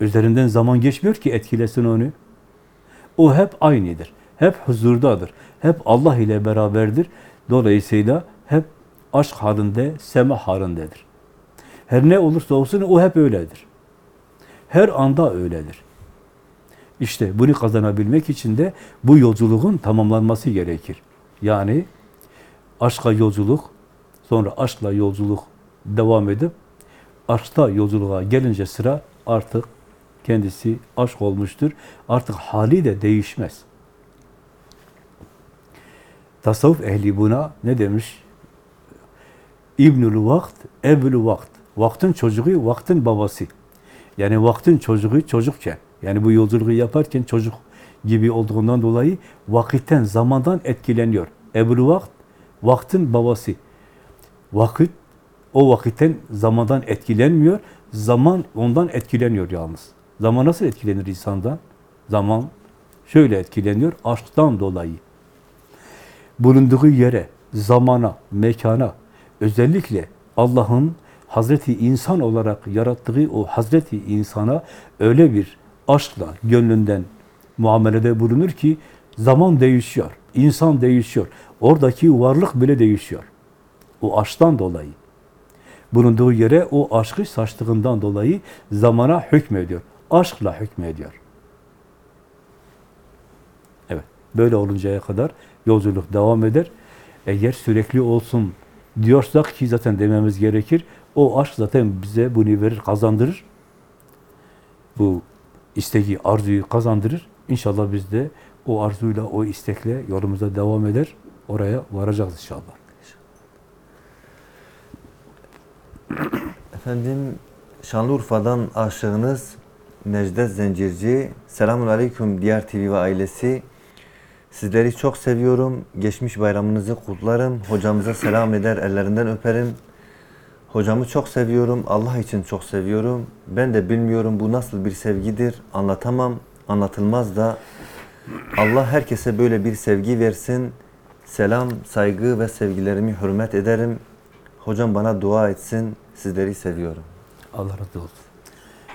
Üzerinden zaman geçmiyor ki etkilesin onu. O hep aynıdır. Hep huzurdadır. Hep Allah ile beraberdir. Dolayısıyla hep aşk halinde, sema halindedir. Her ne olursa olsun o hep öyledir. Her anda öyledir. İşte bunu kazanabilmek için de bu yolculuğun tamamlanması gerekir. Yani aşka yolculuk, sonra aşkla yolculuk devam edip aşkta yolculuğa gelince sıra artık kendisi aşk olmuştur. Artık hali de değişmez. Tasavvuf ehli buna ne demiş? İbnül vakt, ebül vakt. Vaktin çocuğu, vaktin babası. Yani vaktin çocuğu çocukken, yani bu yolculuğu yaparken çocuk gibi olduğundan dolayı vakitten, zamandan etkileniyor. Ebul vakt, vaktin babası. Vakit, o vakitten, zamandan etkilenmiyor. Zaman ondan etkileniyor yalnız. Zaman nasıl etkilenir insandan? Zaman şöyle etkileniyor, aşktan dolayı. Bulunduğu yere, zamana, mekana, özellikle Allah'ın Hazreti insan olarak yarattığı o Hazreti insana öyle bir aşkla, gönlünden muamelede bulunur ki zaman değişiyor, insan değişiyor. Oradaki varlık bile değişiyor. O aşktan dolayı. Bulunduğu yere o aşkı saçtığından dolayı zamana hükmediyor. Aşkla hükmediyor. Evet. Böyle oluncaya kadar yolculuk devam eder. Eğer sürekli olsun diyorsak ki zaten dememiz gerekir. O aşk zaten bize bunu verir, kazandırır. Bu isteği, arzuyu kazandırır. İnşallah biz de o arzuyla, o istekle yolumuza devam eder. Oraya varacağız inşallah. Efendim Şanlıurfa'dan aşığınız Necdet Zencirci. Selamun Aleyküm Diğer TV ve ailesi. Sizleri çok seviyorum. Geçmiş bayramınızı kutlarım. Hocamıza selam eder, ellerinden öperim. Hocamı çok seviyorum. Allah için çok seviyorum. Ben de bilmiyorum bu nasıl bir sevgidir. Anlatamam. Anlatılmaz da. Allah herkese böyle bir sevgi versin. Selam, saygı ve sevgilerimi hürmet ederim. Hocam bana dua etsin. Sizleri seviyorum. Allah razı olsun.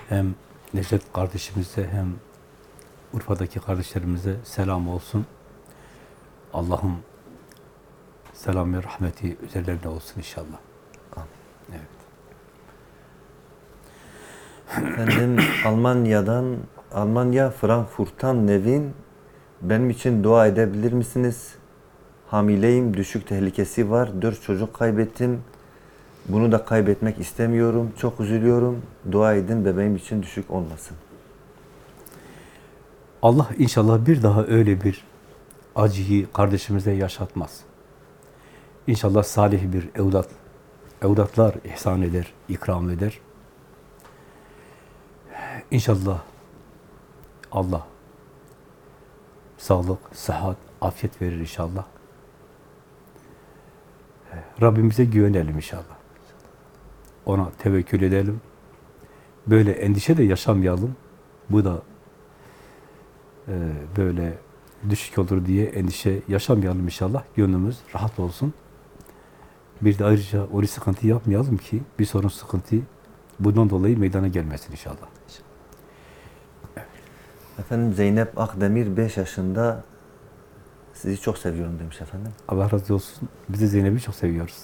Hem Necdet kardeşimize hem Urfa'daki kardeşlerimize selam olsun. Allah'ın selam ve rahmeti üzerlerine olsun inşallah. Efendim Almanya'dan, Almanya Frankfurt'tan Nevin benim için dua edebilir misiniz? Hamileyim, düşük tehlikesi var, dört çocuk kaybettim. Bunu da kaybetmek istemiyorum, çok üzülüyorum. Dua edin bebeğim için düşük olmasın. Allah inşallah bir daha öyle bir acıyı kardeşimize yaşatmaz. İnşallah salih bir evlat, evlatlar ihsan eder, ikram eder. İnşallah Allah sağlık, sıhhat, afiyet verir inşallah. Rabbimize güvenelim inşallah. Ona tevekkül edelim. Böyle endişe de yaşamayalım. Bu da e, böyle düşük olur diye endişe yaşamayalım inşallah. Gönlümüz rahat olsun. Bir de ayrıca o sıkıntı yapmayalım ki bir sorun sıkıntı bundan dolayı meydana gelmesin inşallah. Efendim Zeynep Akdemir 5 yaşında sizi çok seviyorum demiş efendim. Allah razı olsun. Biz de Zeynep'i çok seviyoruz.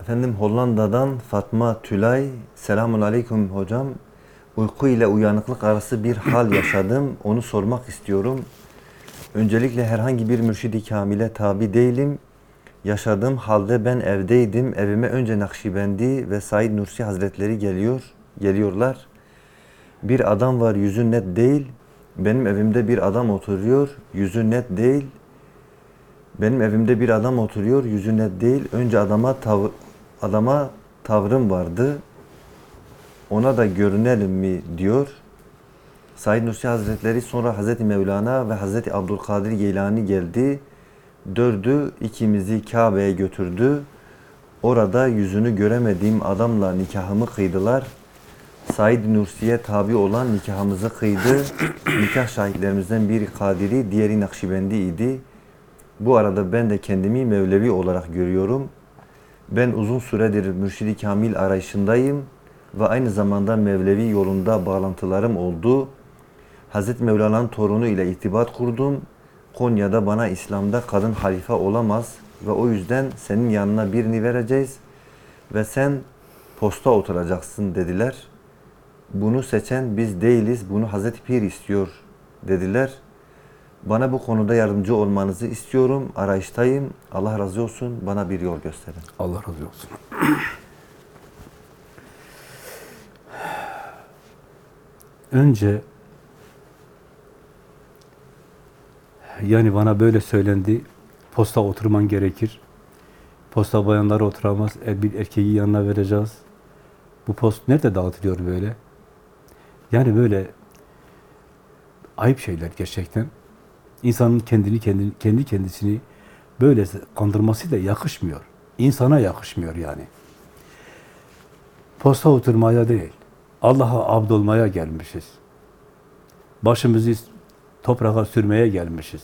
Efendim Hollanda'dan Fatma Tülay. Selamun Aleyküm hocam. Uyku ile uyanıklık arası bir hal yaşadım. Onu sormak istiyorum. Öncelikle herhangi bir mürşidi kamile tabi değilim. Yaşadığım halde ben evdeydim. Evime önce Nakşibendi ve Said Nursi Hazretleri geliyor, geliyorlar. Bir adam var yüzü net değil. Benim evimde bir adam oturuyor, yüzü net değil. Benim evimde bir adam oturuyor, yüzü net değil. Önce adama tavır, adama tavrım vardı. Ona da görünelim mi diyor. Said Nursi Hazretleri sonra Hazreti Mevlana ve Hazreti Abdülkadir Geylani geldi. Dördü ikimizi Kabe'ye götürdü. Orada yüzünü göremediğim adamla nikahımı kıydılar. Said Nursi'ye tabi olan nikahımızı kıydı. Nikah şahitlerimizden biri Kadiri, diğeri Nakşibendi idi. Bu arada ben de kendimi Mevlevi olarak görüyorum. Ben uzun süredir Mürşidi Kamil arayışındayım ve aynı zamanda Mevlevi yolunda bağlantılarım oldu. Hazreti Mevlana'nın torunu ile irtibat kurdum. Konya'da bana İslam'da kadın halife olamaz ve o yüzden senin yanına birini vereceğiz ve sen posta oturacaksın dediler. Bunu seçen biz değiliz, bunu Hazreti Pir istiyor dediler. Bana bu konuda yardımcı olmanızı istiyorum, arayıştayım. Allah razı olsun, bana bir yol gösterin. Allah razı olsun. Önce yani bana böyle söylendi. Posta oturman gerekir. Posta bayanları oturamaz. E, bir erkeği yanına vereceğiz. Bu post nerede dağıtılıyor böyle? Yani böyle ayıp şeyler gerçekten. İnsanın kendini kendi, kendi kendisini böyle kandırması da yakışmıyor. İnsana yakışmıyor yani. Posta oturmaya değil, Allah'a abd olmaya gelmişiz. Başımızı toprağa sürmeye gelmişiz.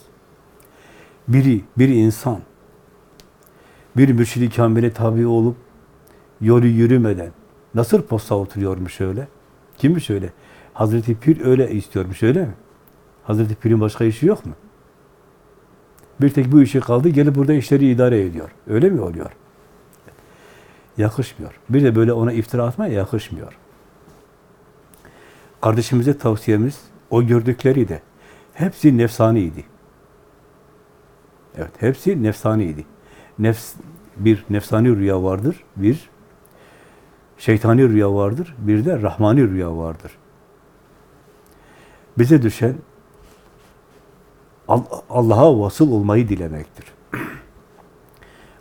Biri, bir insan, bir mürşid-i kamile tabi olup yolu yürümeden nasıl posta oturuyormuş öyle? Kimmiş öyle? Hazreti Pir öyle istiyormuş öyle mi? Hazreti Pir'in başka işi yok mu? Bir tek bu işi kaldı, gelip burada işleri idare ediyor. Öyle mi oluyor? Yakışmıyor. Bir de böyle ona iftira atmaya yakışmıyor. Kardeşimize tavsiyemiz, o gördükleri de hepsi nefsaniydi. Evet, hepsi nefsaniydi. Nefs, bir nefsani rüya vardır, bir şeytani rüya vardır, bir de rahmani rüya vardır. Bize düşen Allah'a vasıl olmayı dilemektir.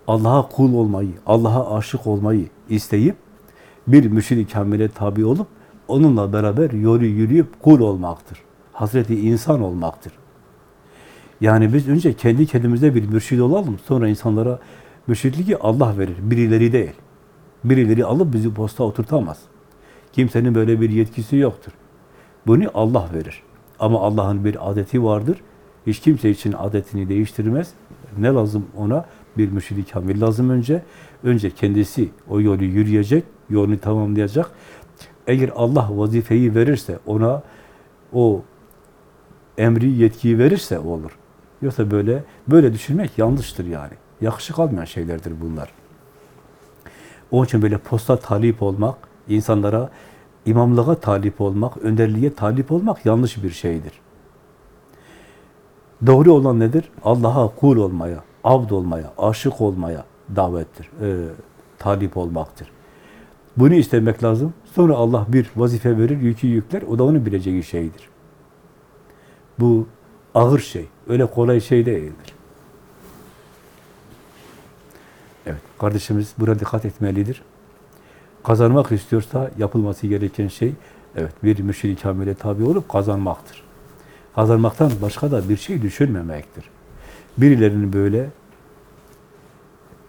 Allah'a kul olmayı, Allah'a aşık olmayı isteyip bir kamile tabi olup onunla beraber yolu yürüyüp kul olmaktır. Hazreti insan olmaktır. Yani biz önce kendi kendimize bir mürşid olalım, sonra insanlara mürşidliği Allah verir, birileri değil. Birileri alıp bizi posta oturtamaz. Kimsenin böyle bir yetkisi yoktur. Bunu Allah verir. Ama Allah'ın bir adeti vardır. Hiç kimse için adetini değiştirmez. Ne lazım ona? Bir mürşid-i kamil lazım önce. Önce kendisi o yolu yürüyecek, yolunu tamamlayacak. Eğer Allah vazifeyi verirse, ona o emri, yetkiyi verirse olur. Yoksa böyle böyle düşünmek yanlıştır yani. Yakışık almayan şeylerdir bunlar. Onun için böyle posta talip olmak, insanlara imamlığa talip olmak, önderliğe talip olmak yanlış bir şeydir. Doğru olan nedir? Allah'a kul olmaya, abd olmaya, aşık olmaya davettir, e, talip olmaktır. Bunu istemek lazım. Sonra Allah bir vazife verir, yükü yükler. O da onun bileceği şeydir. Bu ağır şey. Öyle kolay şey değildir. Evet, kardeşimiz buna dikkat etmelidir. Kazanmak istiyorsa yapılması gereken şey, evet bir mürşid-i kamile tabi olup kazanmaktır. Kazanmaktan başka da bir şey düşünmemektir. Birilerinin böyle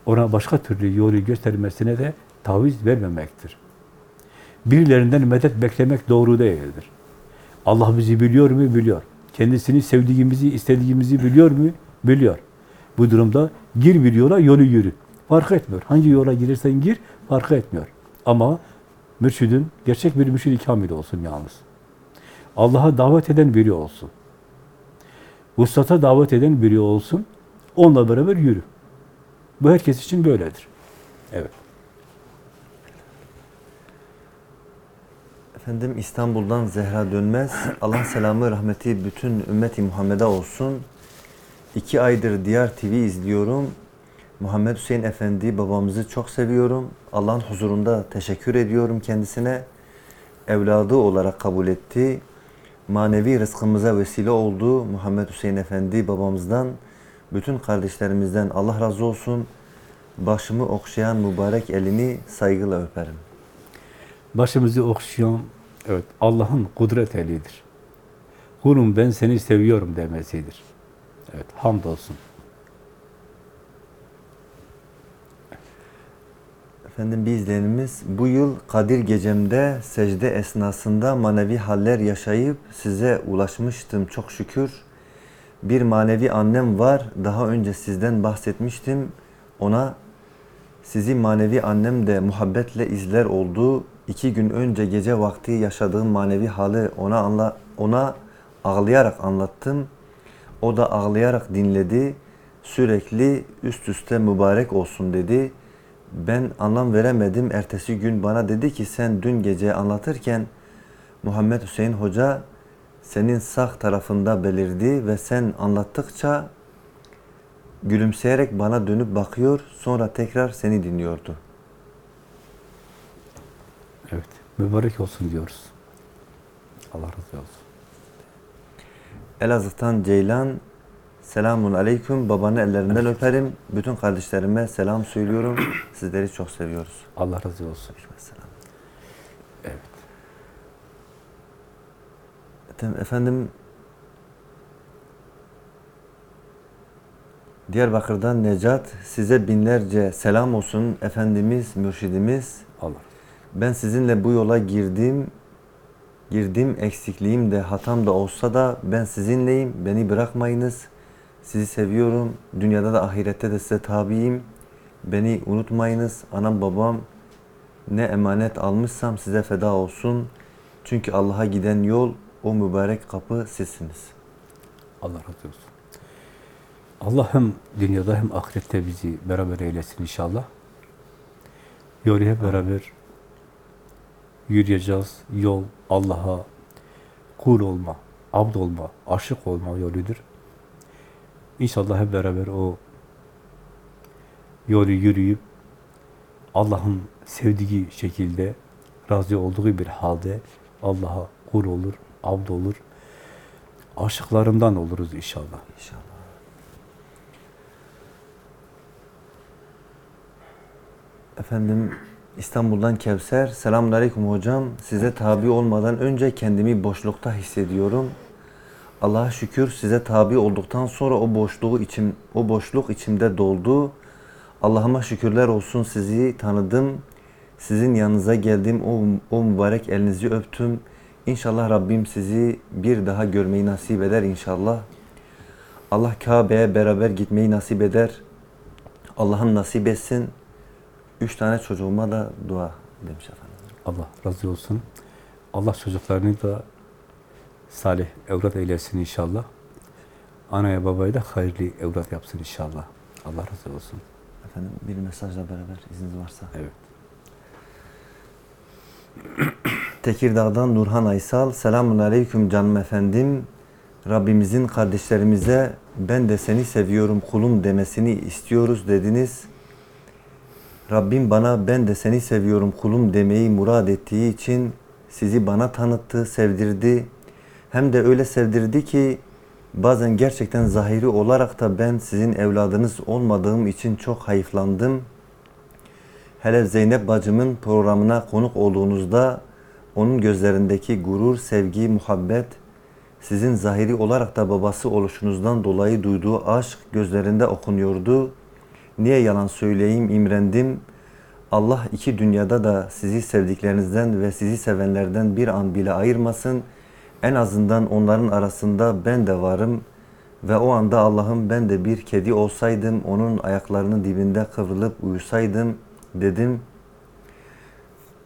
ona başka türlü yolu göstermesine de taviz vermemektir. Birilerinden medet beklemek doğru değildir. Allah bizi biliyor mu? Biliyor. Kendisini sevdiğimizi, istediğimizi biliyor mu? Biliyor. Bu durumda gir bir yola, yolu yürü. Fark etmiyor. Hangi yola girersen gir, fark etmiyor. Ama mürşidin gerçek bir mürşid-i kamil olsun yalnız. Allah'a davet eden biri olsun. Vuslata davet eden biri olsun. Onunla beraber yürü. Bu herkes için böyledir. Evet. Efendim İstanbul'dan Zehra Dönmez. Allah selamı, rahmeti bütün ümmeti Muhammed'e olsun. İki aydır Diyar TV izliyorum. Muhammed Hüseyin Efendi babamızı çok seviyorum. Allah'ın huzurunda teşekkür ediyorum kendisine. Evladı olarak kabul etti. Manevi rızkımıza vesile oldu. Muhammed Hüseyin Efendi babamızdan, bütün kardeşlerimizden Allah razı olsun. Başımı okşayan mübarek elini saygıyla öperim. Başımızı okşayan, evet Allah'ın kudret elidir. Kulum ben seni seviyorum demesidir. Evet, hamdolsun. Efendim bir izleyenimiz bu yıl Kadir gecemde secde esnasında manevi haller yaşayıp size ulaşmıştım çok şükür. Bir manevi annem var. Daha önce sizden bahsetmiştim. Ona sizi manevi annem de muhabbetle izler oldu. İki gün önce gece vakti yaşadığım manevi hali ona anla, ona ağlayarak anlattım. O da ağlayarak dinledi. Sürekli üst üste mübarek olsun dedi. Ben anlam veremedim. Ertesi gün bana dedi ki sen dün gece anlatırken Muhammed Hüseyin Hoca senin sağ tarafında belirdi ve sen anlattıkça gülümseyerek bana dönüp bakıyor sonra tekrar seni dinliyordu. Evet. Mübarek olsun diyoruz. Allah razı olsun. Elazığ'tan Ceylan Selamun Aleyküm. Babanın ellerinden öperim. Bütün kardeşlerime selam söylüyorum. Sizleri çok seviyoruz. Allah razı olsun. Selam. Evet. Efendim, efendim Diyarbakır'dan Necat size binlerce selam olsun Efendimiz, mürşidimiz. Allah. Ben sizinle bu yola girdim. Girdim eksikliğim de hatam da olsa da ben sizinleyim. Beni bırakmayınız. Sizi seviyorum. Dünyada da ahirette de size tabiyim. Beni unutmayınız. Anam babam ne emanet almışsam size feda olsun. Çünkü Allah'a giden yol o mübarek kapı sizsiniz. Allah razı olsun. Allah hem dünyada hem ahirette bizi beraber eylesin inşallah. Yolu hep beraber yürüyeceğiz. Yol Allah'a kul olma, abd olma, aşık olma yoludur. İnşallah hep beraber o yolu yürüyüp Allah'ın sevdiği şekilde, razı olduğu bir halde Allah'a kul olur, abd olur. Aşıklarından oluruz inşallah. İnşallah. Efendim İstanbul'dan Kevser. Selamun Aleyküm hocam. Size tabi olmadan önce kendimi boşlukta hissediyorum. Allah'a şükür size tabi olduktan sonra o boşluğu içim o boşluk içimde doldu. Allah'ıma şükürler olsun sizi tanıdım. Sizin yanınıza geldim. O, o mübarek elinizi öptüm. İnşallah Rabbim sizi bir daha görmeyi nasip eder inşallah. Allah Kabe'ye beraber gitmeyi nasip eder. Allah'ın nasip etsin. Üç tane çocuğuma da dua demiş efendim. Allah razı olsun. Allah çocuklarını da salih evlat eylesin inşallah. Anaya babaya da hayırlı evlat yapsın inşallah. Allah razı olsun. Efendim bir mesajla beraber izniniz varsa. Evet. Tekirdağ'dan Nurhan Aysal. Selamun Aleyküm canım efendim. Rabbimizin kardeşlerimize ben de seni seviyorum kulum demesini istiyoruz dediniz. Rabbim bana ben de seni seviyorum kulum demeyi murad ettiği için sizi bana tanıttı, sevdirdi. Hem de öyle sevdirdi ki bazen gerçekten zahiri olarak da ben sizin evladınız olmadığım için çok hayıflandım. Hele Zeynep bacımın programına konuk olduğunuzda onun gözlerindeki gurur, sevgi, muhabbet, sizin zahiri olarak da babası oluşunuzdan dolayı duyduğu aşk gözlerinde okunuyordu. Niye yalan söyleyeyim, imrendim. Allah iki dünyada da sizi sevdiklerinizden ve sizi sevenlerden bir an bile ayırmasın. En azından onların arasında ben de varım. Ve o anda Allah'ım ben de bir kedi olsaydım, onun ayaklarının dibinde kıvrılıp uyusaydım dedim.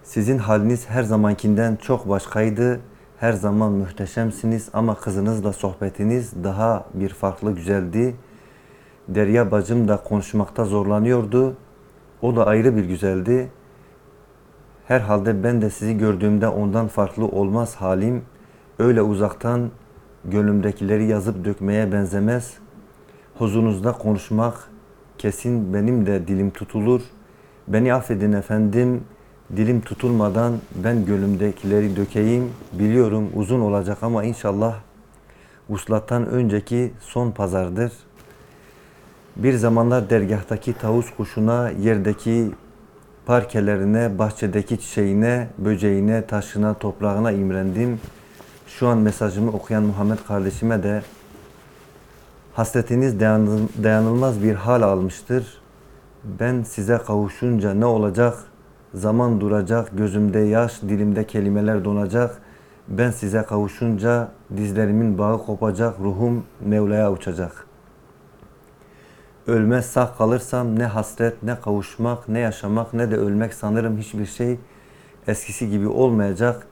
Sizin haliniz her zamankinden çok başkaydı. Her zaman muhteşemsiniz ama kızınızla sohbetiniz daha bir farklı güzeldi. Derya bacım da konuşmakta zorlanıyordu. O da ayrı bir güzeldi. Herhalde ben de sizi gördüğümde ondan farklı olmaz halim. Öyle uzaktan gönlümdekileri yazıp dökmeye benzemez. Huzurunuzda konuşmak kesin benim de dilim tutulur. Beni affedin efendim. Dilim tutulmadan ben gönlümdekileri dökeyim. Biliyorum uzun olacak ama inşallah uslattan önceki son pazardır. Bir zamanlar dergahtaki tavus kuşuna, yerdeki parkelerine, bahçedeki çiçeğine, böceğine, taşına, toprağına imrendim. Şu an mesajımı okuyan Muhammed kardeşime de hasretiniz dayanıl- dayanılmaz bir hal almıştır. Ben size kavuşunca ne olacak? Zaman duracak, gözümde yaş, dilimde kelimeler donacak. Ben size kavuşunca dizlerimin bağı kopacak, ruhum Mevla'ya uçacak. Ölmez sağ kalırsam ne hasret, ne kavuşmak, ne yaşamak, ne de ölmek sanırım hiçbir şey eskisi gibi olmayacak.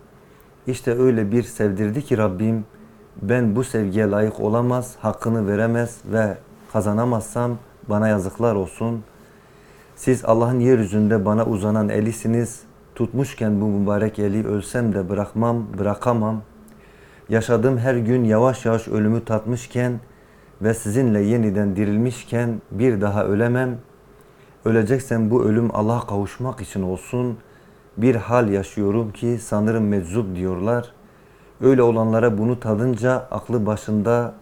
İşte öyle bir sevdirdi ki Rabbim ben bu sevgiye layık olamaz, hakkını veremez ve kazanamazsam bana yazıklar olsun. Siz Allah'ın yeryüzünde bana uzanan elisiniz. Tutmuşken bu mübarek eli ölsem de bırakmam, bırakamam. Yaşadığım her gün yavaş yavaş ölümü tatmışken ve sizinle yeniden dirilmişken bir daha ölemem. Öleceksem bu ölüm Allah'a kavuşmak için olsun. Bir hal yaşıyorum ki sanırım meczup diyorlar. Öyle olanlara bunu tadınca aklı başında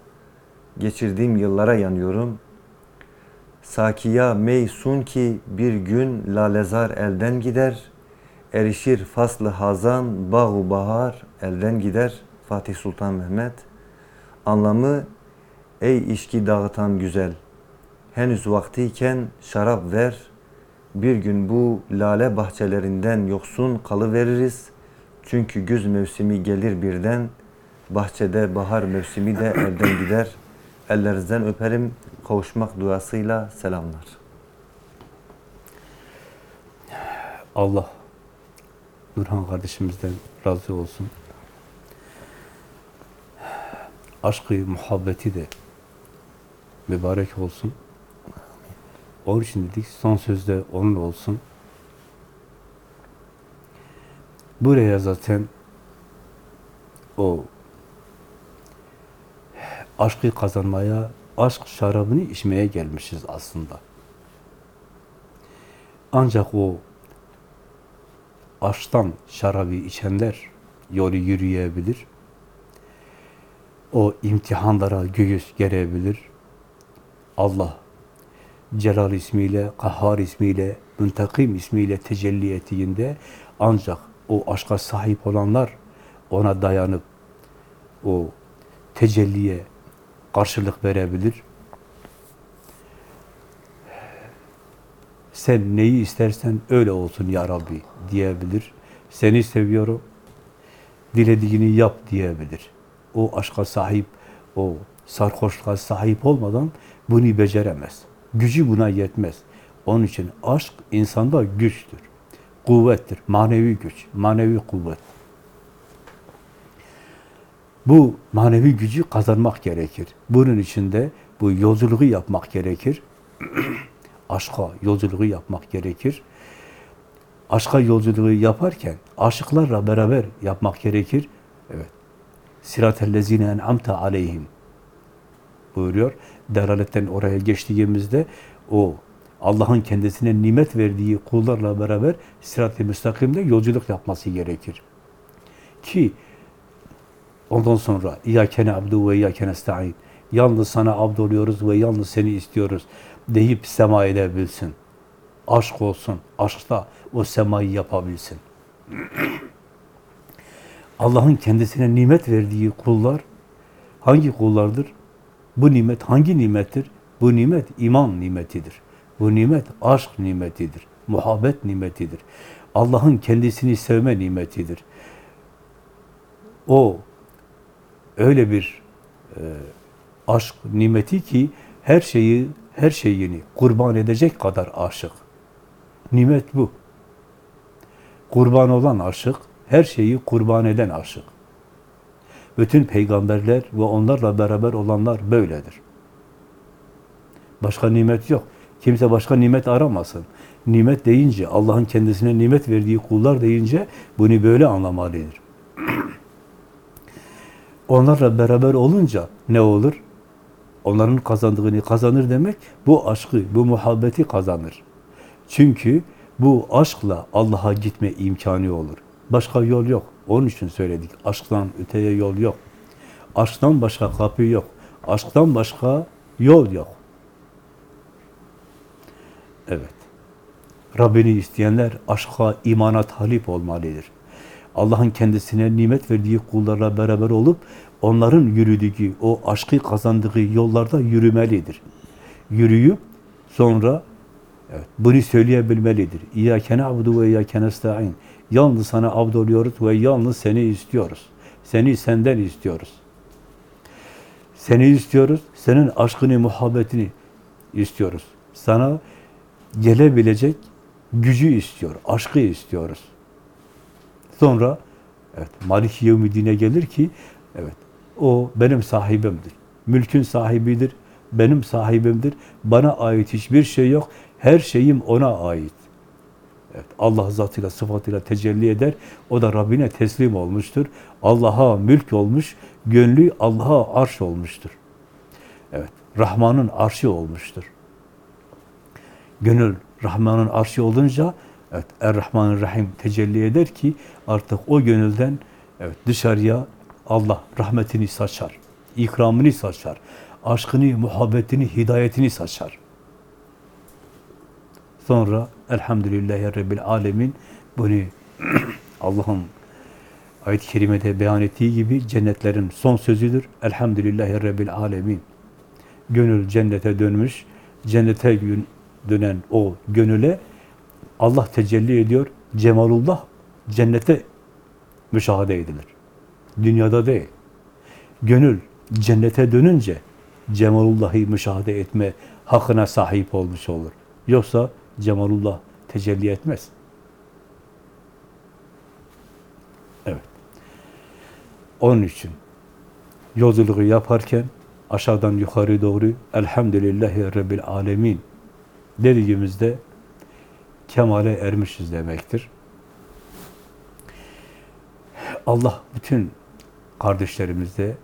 geçirdiğim yıllara yanıyorum. Sakiya meysun ki bir gün lalezar elden gider. Erişir faslı hazan bağı bahar elden gider. Fatih Sultan Mehmet. Anlamı ey içki dağıtan güzel. Henüz vaktiyken şarap ver. Bir gün bu lale bahçelerinden yoksun kalıveririz. Çünkü güz mevsimi gelir birden. Bahçede bahar mevsimi de elden gider. Ellerinizden öperim. Kavuşmak duasıyla selamlar. Allah Nurhan kardeşimizden razı olsun. Aşkı, muhabbeti de mübarek olsun. Onun için dedik son sözde onun olsun. Buraya zaten o aşkı kazanmaya, aşk şarabını içmeye gelmişiz aslında. Ancak o aşktan şarabı içenler yolu yürüyebilir. O imtihanlara göğüs gerebilir. Allah Celal ismiyle, Kahhar ismiyle, Müntakim ismiyle tecelli ettiğinde ancak o aşka sahip olanlar ona dayanıp o tecelliye karşılık verebilir. Sen neyi istersen öyle olsun ya Rabbi diyebilir. Seni seviyorum, dilediğini yap diyebilir. O aşka sahip, o sarhoşluğa sahip olmadan bunu beceremez. Gücü buna yetmez. Onun için aşk insanda güçtür, kuvvettir, manevi güç, manevi kuvvet. Bu manevi gücü kazanmak gerekir. Bunun için de bu yolculuğu yapmak gerekir. Aşka yolculuğu yapmak gerekir. Aşka yolculuğu yaparken aşıklarla beraber yapmak gerekir. Evet. Siratellezine en'amte aleyhim buyuruyor. Delaletten oraya geçtiğimizde o Allah'ın kendisine nimet verdiği kullarla beraber sirat-i müstakimde yolculuk yapması gerekir. Ki ondan sonra İyyâkene abdu ve İyyâkene esta'in yalnız sana abd oluyoruz ve yalnız seni istiyoruz deyip sema edebilsin. Aşk olsun. Aşkta o semayı yapabilsin. Allah'ın kendisine nimet verdiği kullar hangi kullardır? Bu nimet hangi nimettir? Bu nimet iman nimetidir. Bu nimet aşk nimetidir. Muhabbet nimetidir. Allah'ın kendisini sevme nimetidir. O öyle bir e, aşk nimeti ki her şeyi, her şeyini kurban edecek kadar aşık. Nimet bu. Kurban olan aşık, her şeyi kurban eden aşık. Bütün peygamberler ve onlarla beraber olanlar böyledir. Başka nimet yok. Kimse başka nimet aramasın. Nimet deyince, Allah'ın kendisine nimet verdiği kullar deyince bunu böyle anlamalıdır. Onlarla beraber olunca ne olur? Onların kazandığını kazanır demek, bu aşkı, bu muhabbeti kazanır. Çünkü bu aşkla Allah'a gitme imkanı olur. Başka yol yok. Onun için söyledik. Aşktan öteye yol yok. Aşktan başka kapı yok. Aşktan başka yol yok. Evet. Rabbini isteyenler aşka, imana talip olmalıdır. Allah'ın kendisine nimet verdiği kullarla beraber olup onların yürüdüğü, o aşkı kazandığı yollarda yürümelidir. Yürüyüp sonra evet, bunu söyleyebilmelidir. İyyâkene abdu ve iyyâkene estâin. Yalnız sana abd oluyoruz ve yalnız seni istiyoruz. Seni senden istiyoruz. Seni istiyoruz, senin aşkını, muhabbetini istiyoruz. Sana gelebilecek gücü istiyor, aşkı istiyoruz. Sonra evet Malik Yevmiddin'e gelir ki evet o benim sahibimdir. Mülkün sahibidir. Benim sahibimdir. Bana ait hiçbir şey yok. Her şeyim ona ait. Evet, Allah zatıyla, sıfatıyla tecelli eder. O da Rabbine teslim olmuştur. Allah'a mülk olmuş, gönlü Allah'a arş olmuştur. Evet, Rahman'ın arşı olmuştur. Gönül Rahman'ın arşı olunca evet Er-Rahmanir Rahim tecelli eder ki artık o gönülden evet dışarıya Allah rahmetini saçar, ikramını saçar, aşkını, muhabbetini, hidayetini saçar. Sonra Elhamdülillahi Rabbil Alemin bunu Allah'ın ayet-i kerimede beyan ettiği gibi cennetlerin son sözüdür. Elhamdülillahi Rabbil Alemin. Gönül cennete dönmüş, cennete gün- dönen o gönüle Allah tecelli ediyor. Cemalullah cennete müşahede edilir. Dünyada değil. Gönül cennete dönünce Cemalullah'ı müşahede etme hakkına sahip olmuş olur. Yoksa Cemalullah tecelli etmez. Evet. Onun için yolculuğu yaparken aşağıdan yukarı doğru Elhamdülillahi Rabbil Alemin dediğimizde kemale ermişiz demektir. Allah bütün kardeşlerimizde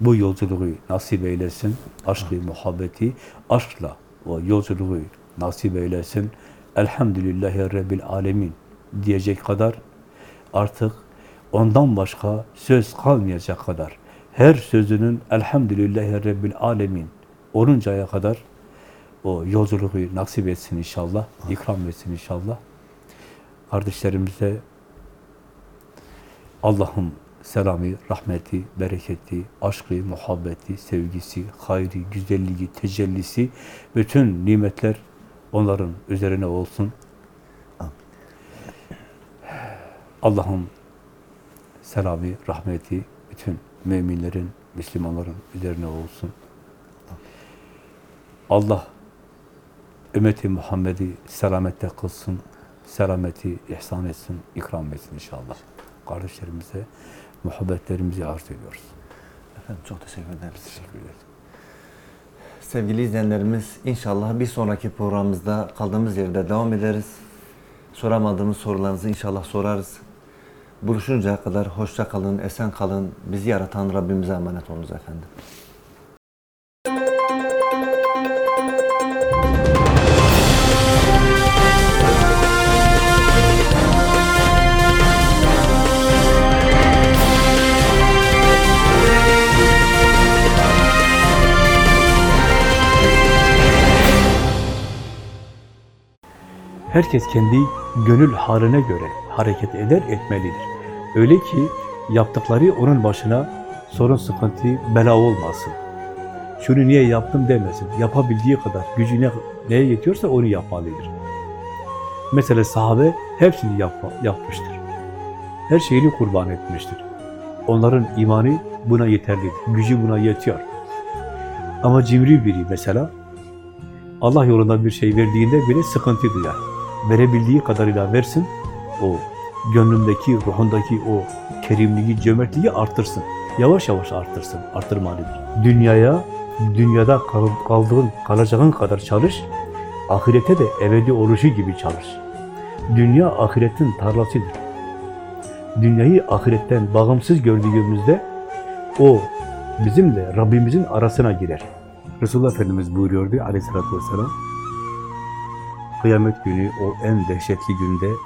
bu yolculuğu nasip eylesin. Aşkı, muhabbeti, aşkla o yolculuğu nasip eylesin. Elhamdülillahi Rabbil Alemin diyecek kadar artık ondan başka söz kalmayacak kadar her sözünün Elhamdülillahi Rabbil Alemin oluncaya kadar o yolculuğu nasip etsin inşallah, ikram etsin inşallah. Kardeşlerimize Allah'ın selamı, rahmeti, bereketi, aşkı, muhabbeti, sevgisi, hayri, güzelliği, tecellisi, bütün nimetler onların üzerine olsun. Allah'ın selamı, rahmeti bütün müminlerin, Müslümanların üzerine olsun. Allah ümmeti Muhammed'i selamette kılsın, selameti ihsan etsin, ikram etsin inşallah. Kardeşlerimize muhabbetlerimizi arz ediyoruz. Efendim çok teşekkür ederiz. Teşekkür ederiz. Sevgili izleyenlerimiz inşallah bir sonraki programımızda kaldığımız yerde devam ederiz. Soramadığımız sorularınızı inşallah sorarız. Buluşuncaya kadar hoşça kalın, esen kalın. Bizi yaratan Rabbimize emanet olunuz efendim. Herkes kendi gönül haline göre hareket eder, etmelidir. Öyle ki yaptıkları onun başına sorun, sıkıntı, bela olmasın. Şunu niye yaptım demesin. Yapabildiği kadar, gücüne neye yetiyorsa onu yapmalıdır. Mesela sahabe hepsini yapma, yapmıştır. Her şeyini kurban etmiştir. Onların imanı buna yeterlidir. Gücü buna yetiyor. Ama cimri biri mesela Allah yolunda bir şey verdiğinde bile sıkıntı duyar. Verebildiği kadarıyla versin, o gönlündeki, ruhundaki o kerimliği, cömertliği artırsın. Yavaş yavaş artırsın, artırmalıdır. Dünyaya, dünyada kal- kaldığın, kalacağın kadar çalış, ahirete de ebedi oluşu gibi çalış. Dünya ahiretin tarlasıdır. Dünyayı ahiretten bağımsız gördüğümüzde o bizimle Rabbimizin arasına girer. Resulullah Efendimiz buyuruyordu aleyhissalatü vesselam, kıyamet günü o en dehşetli günde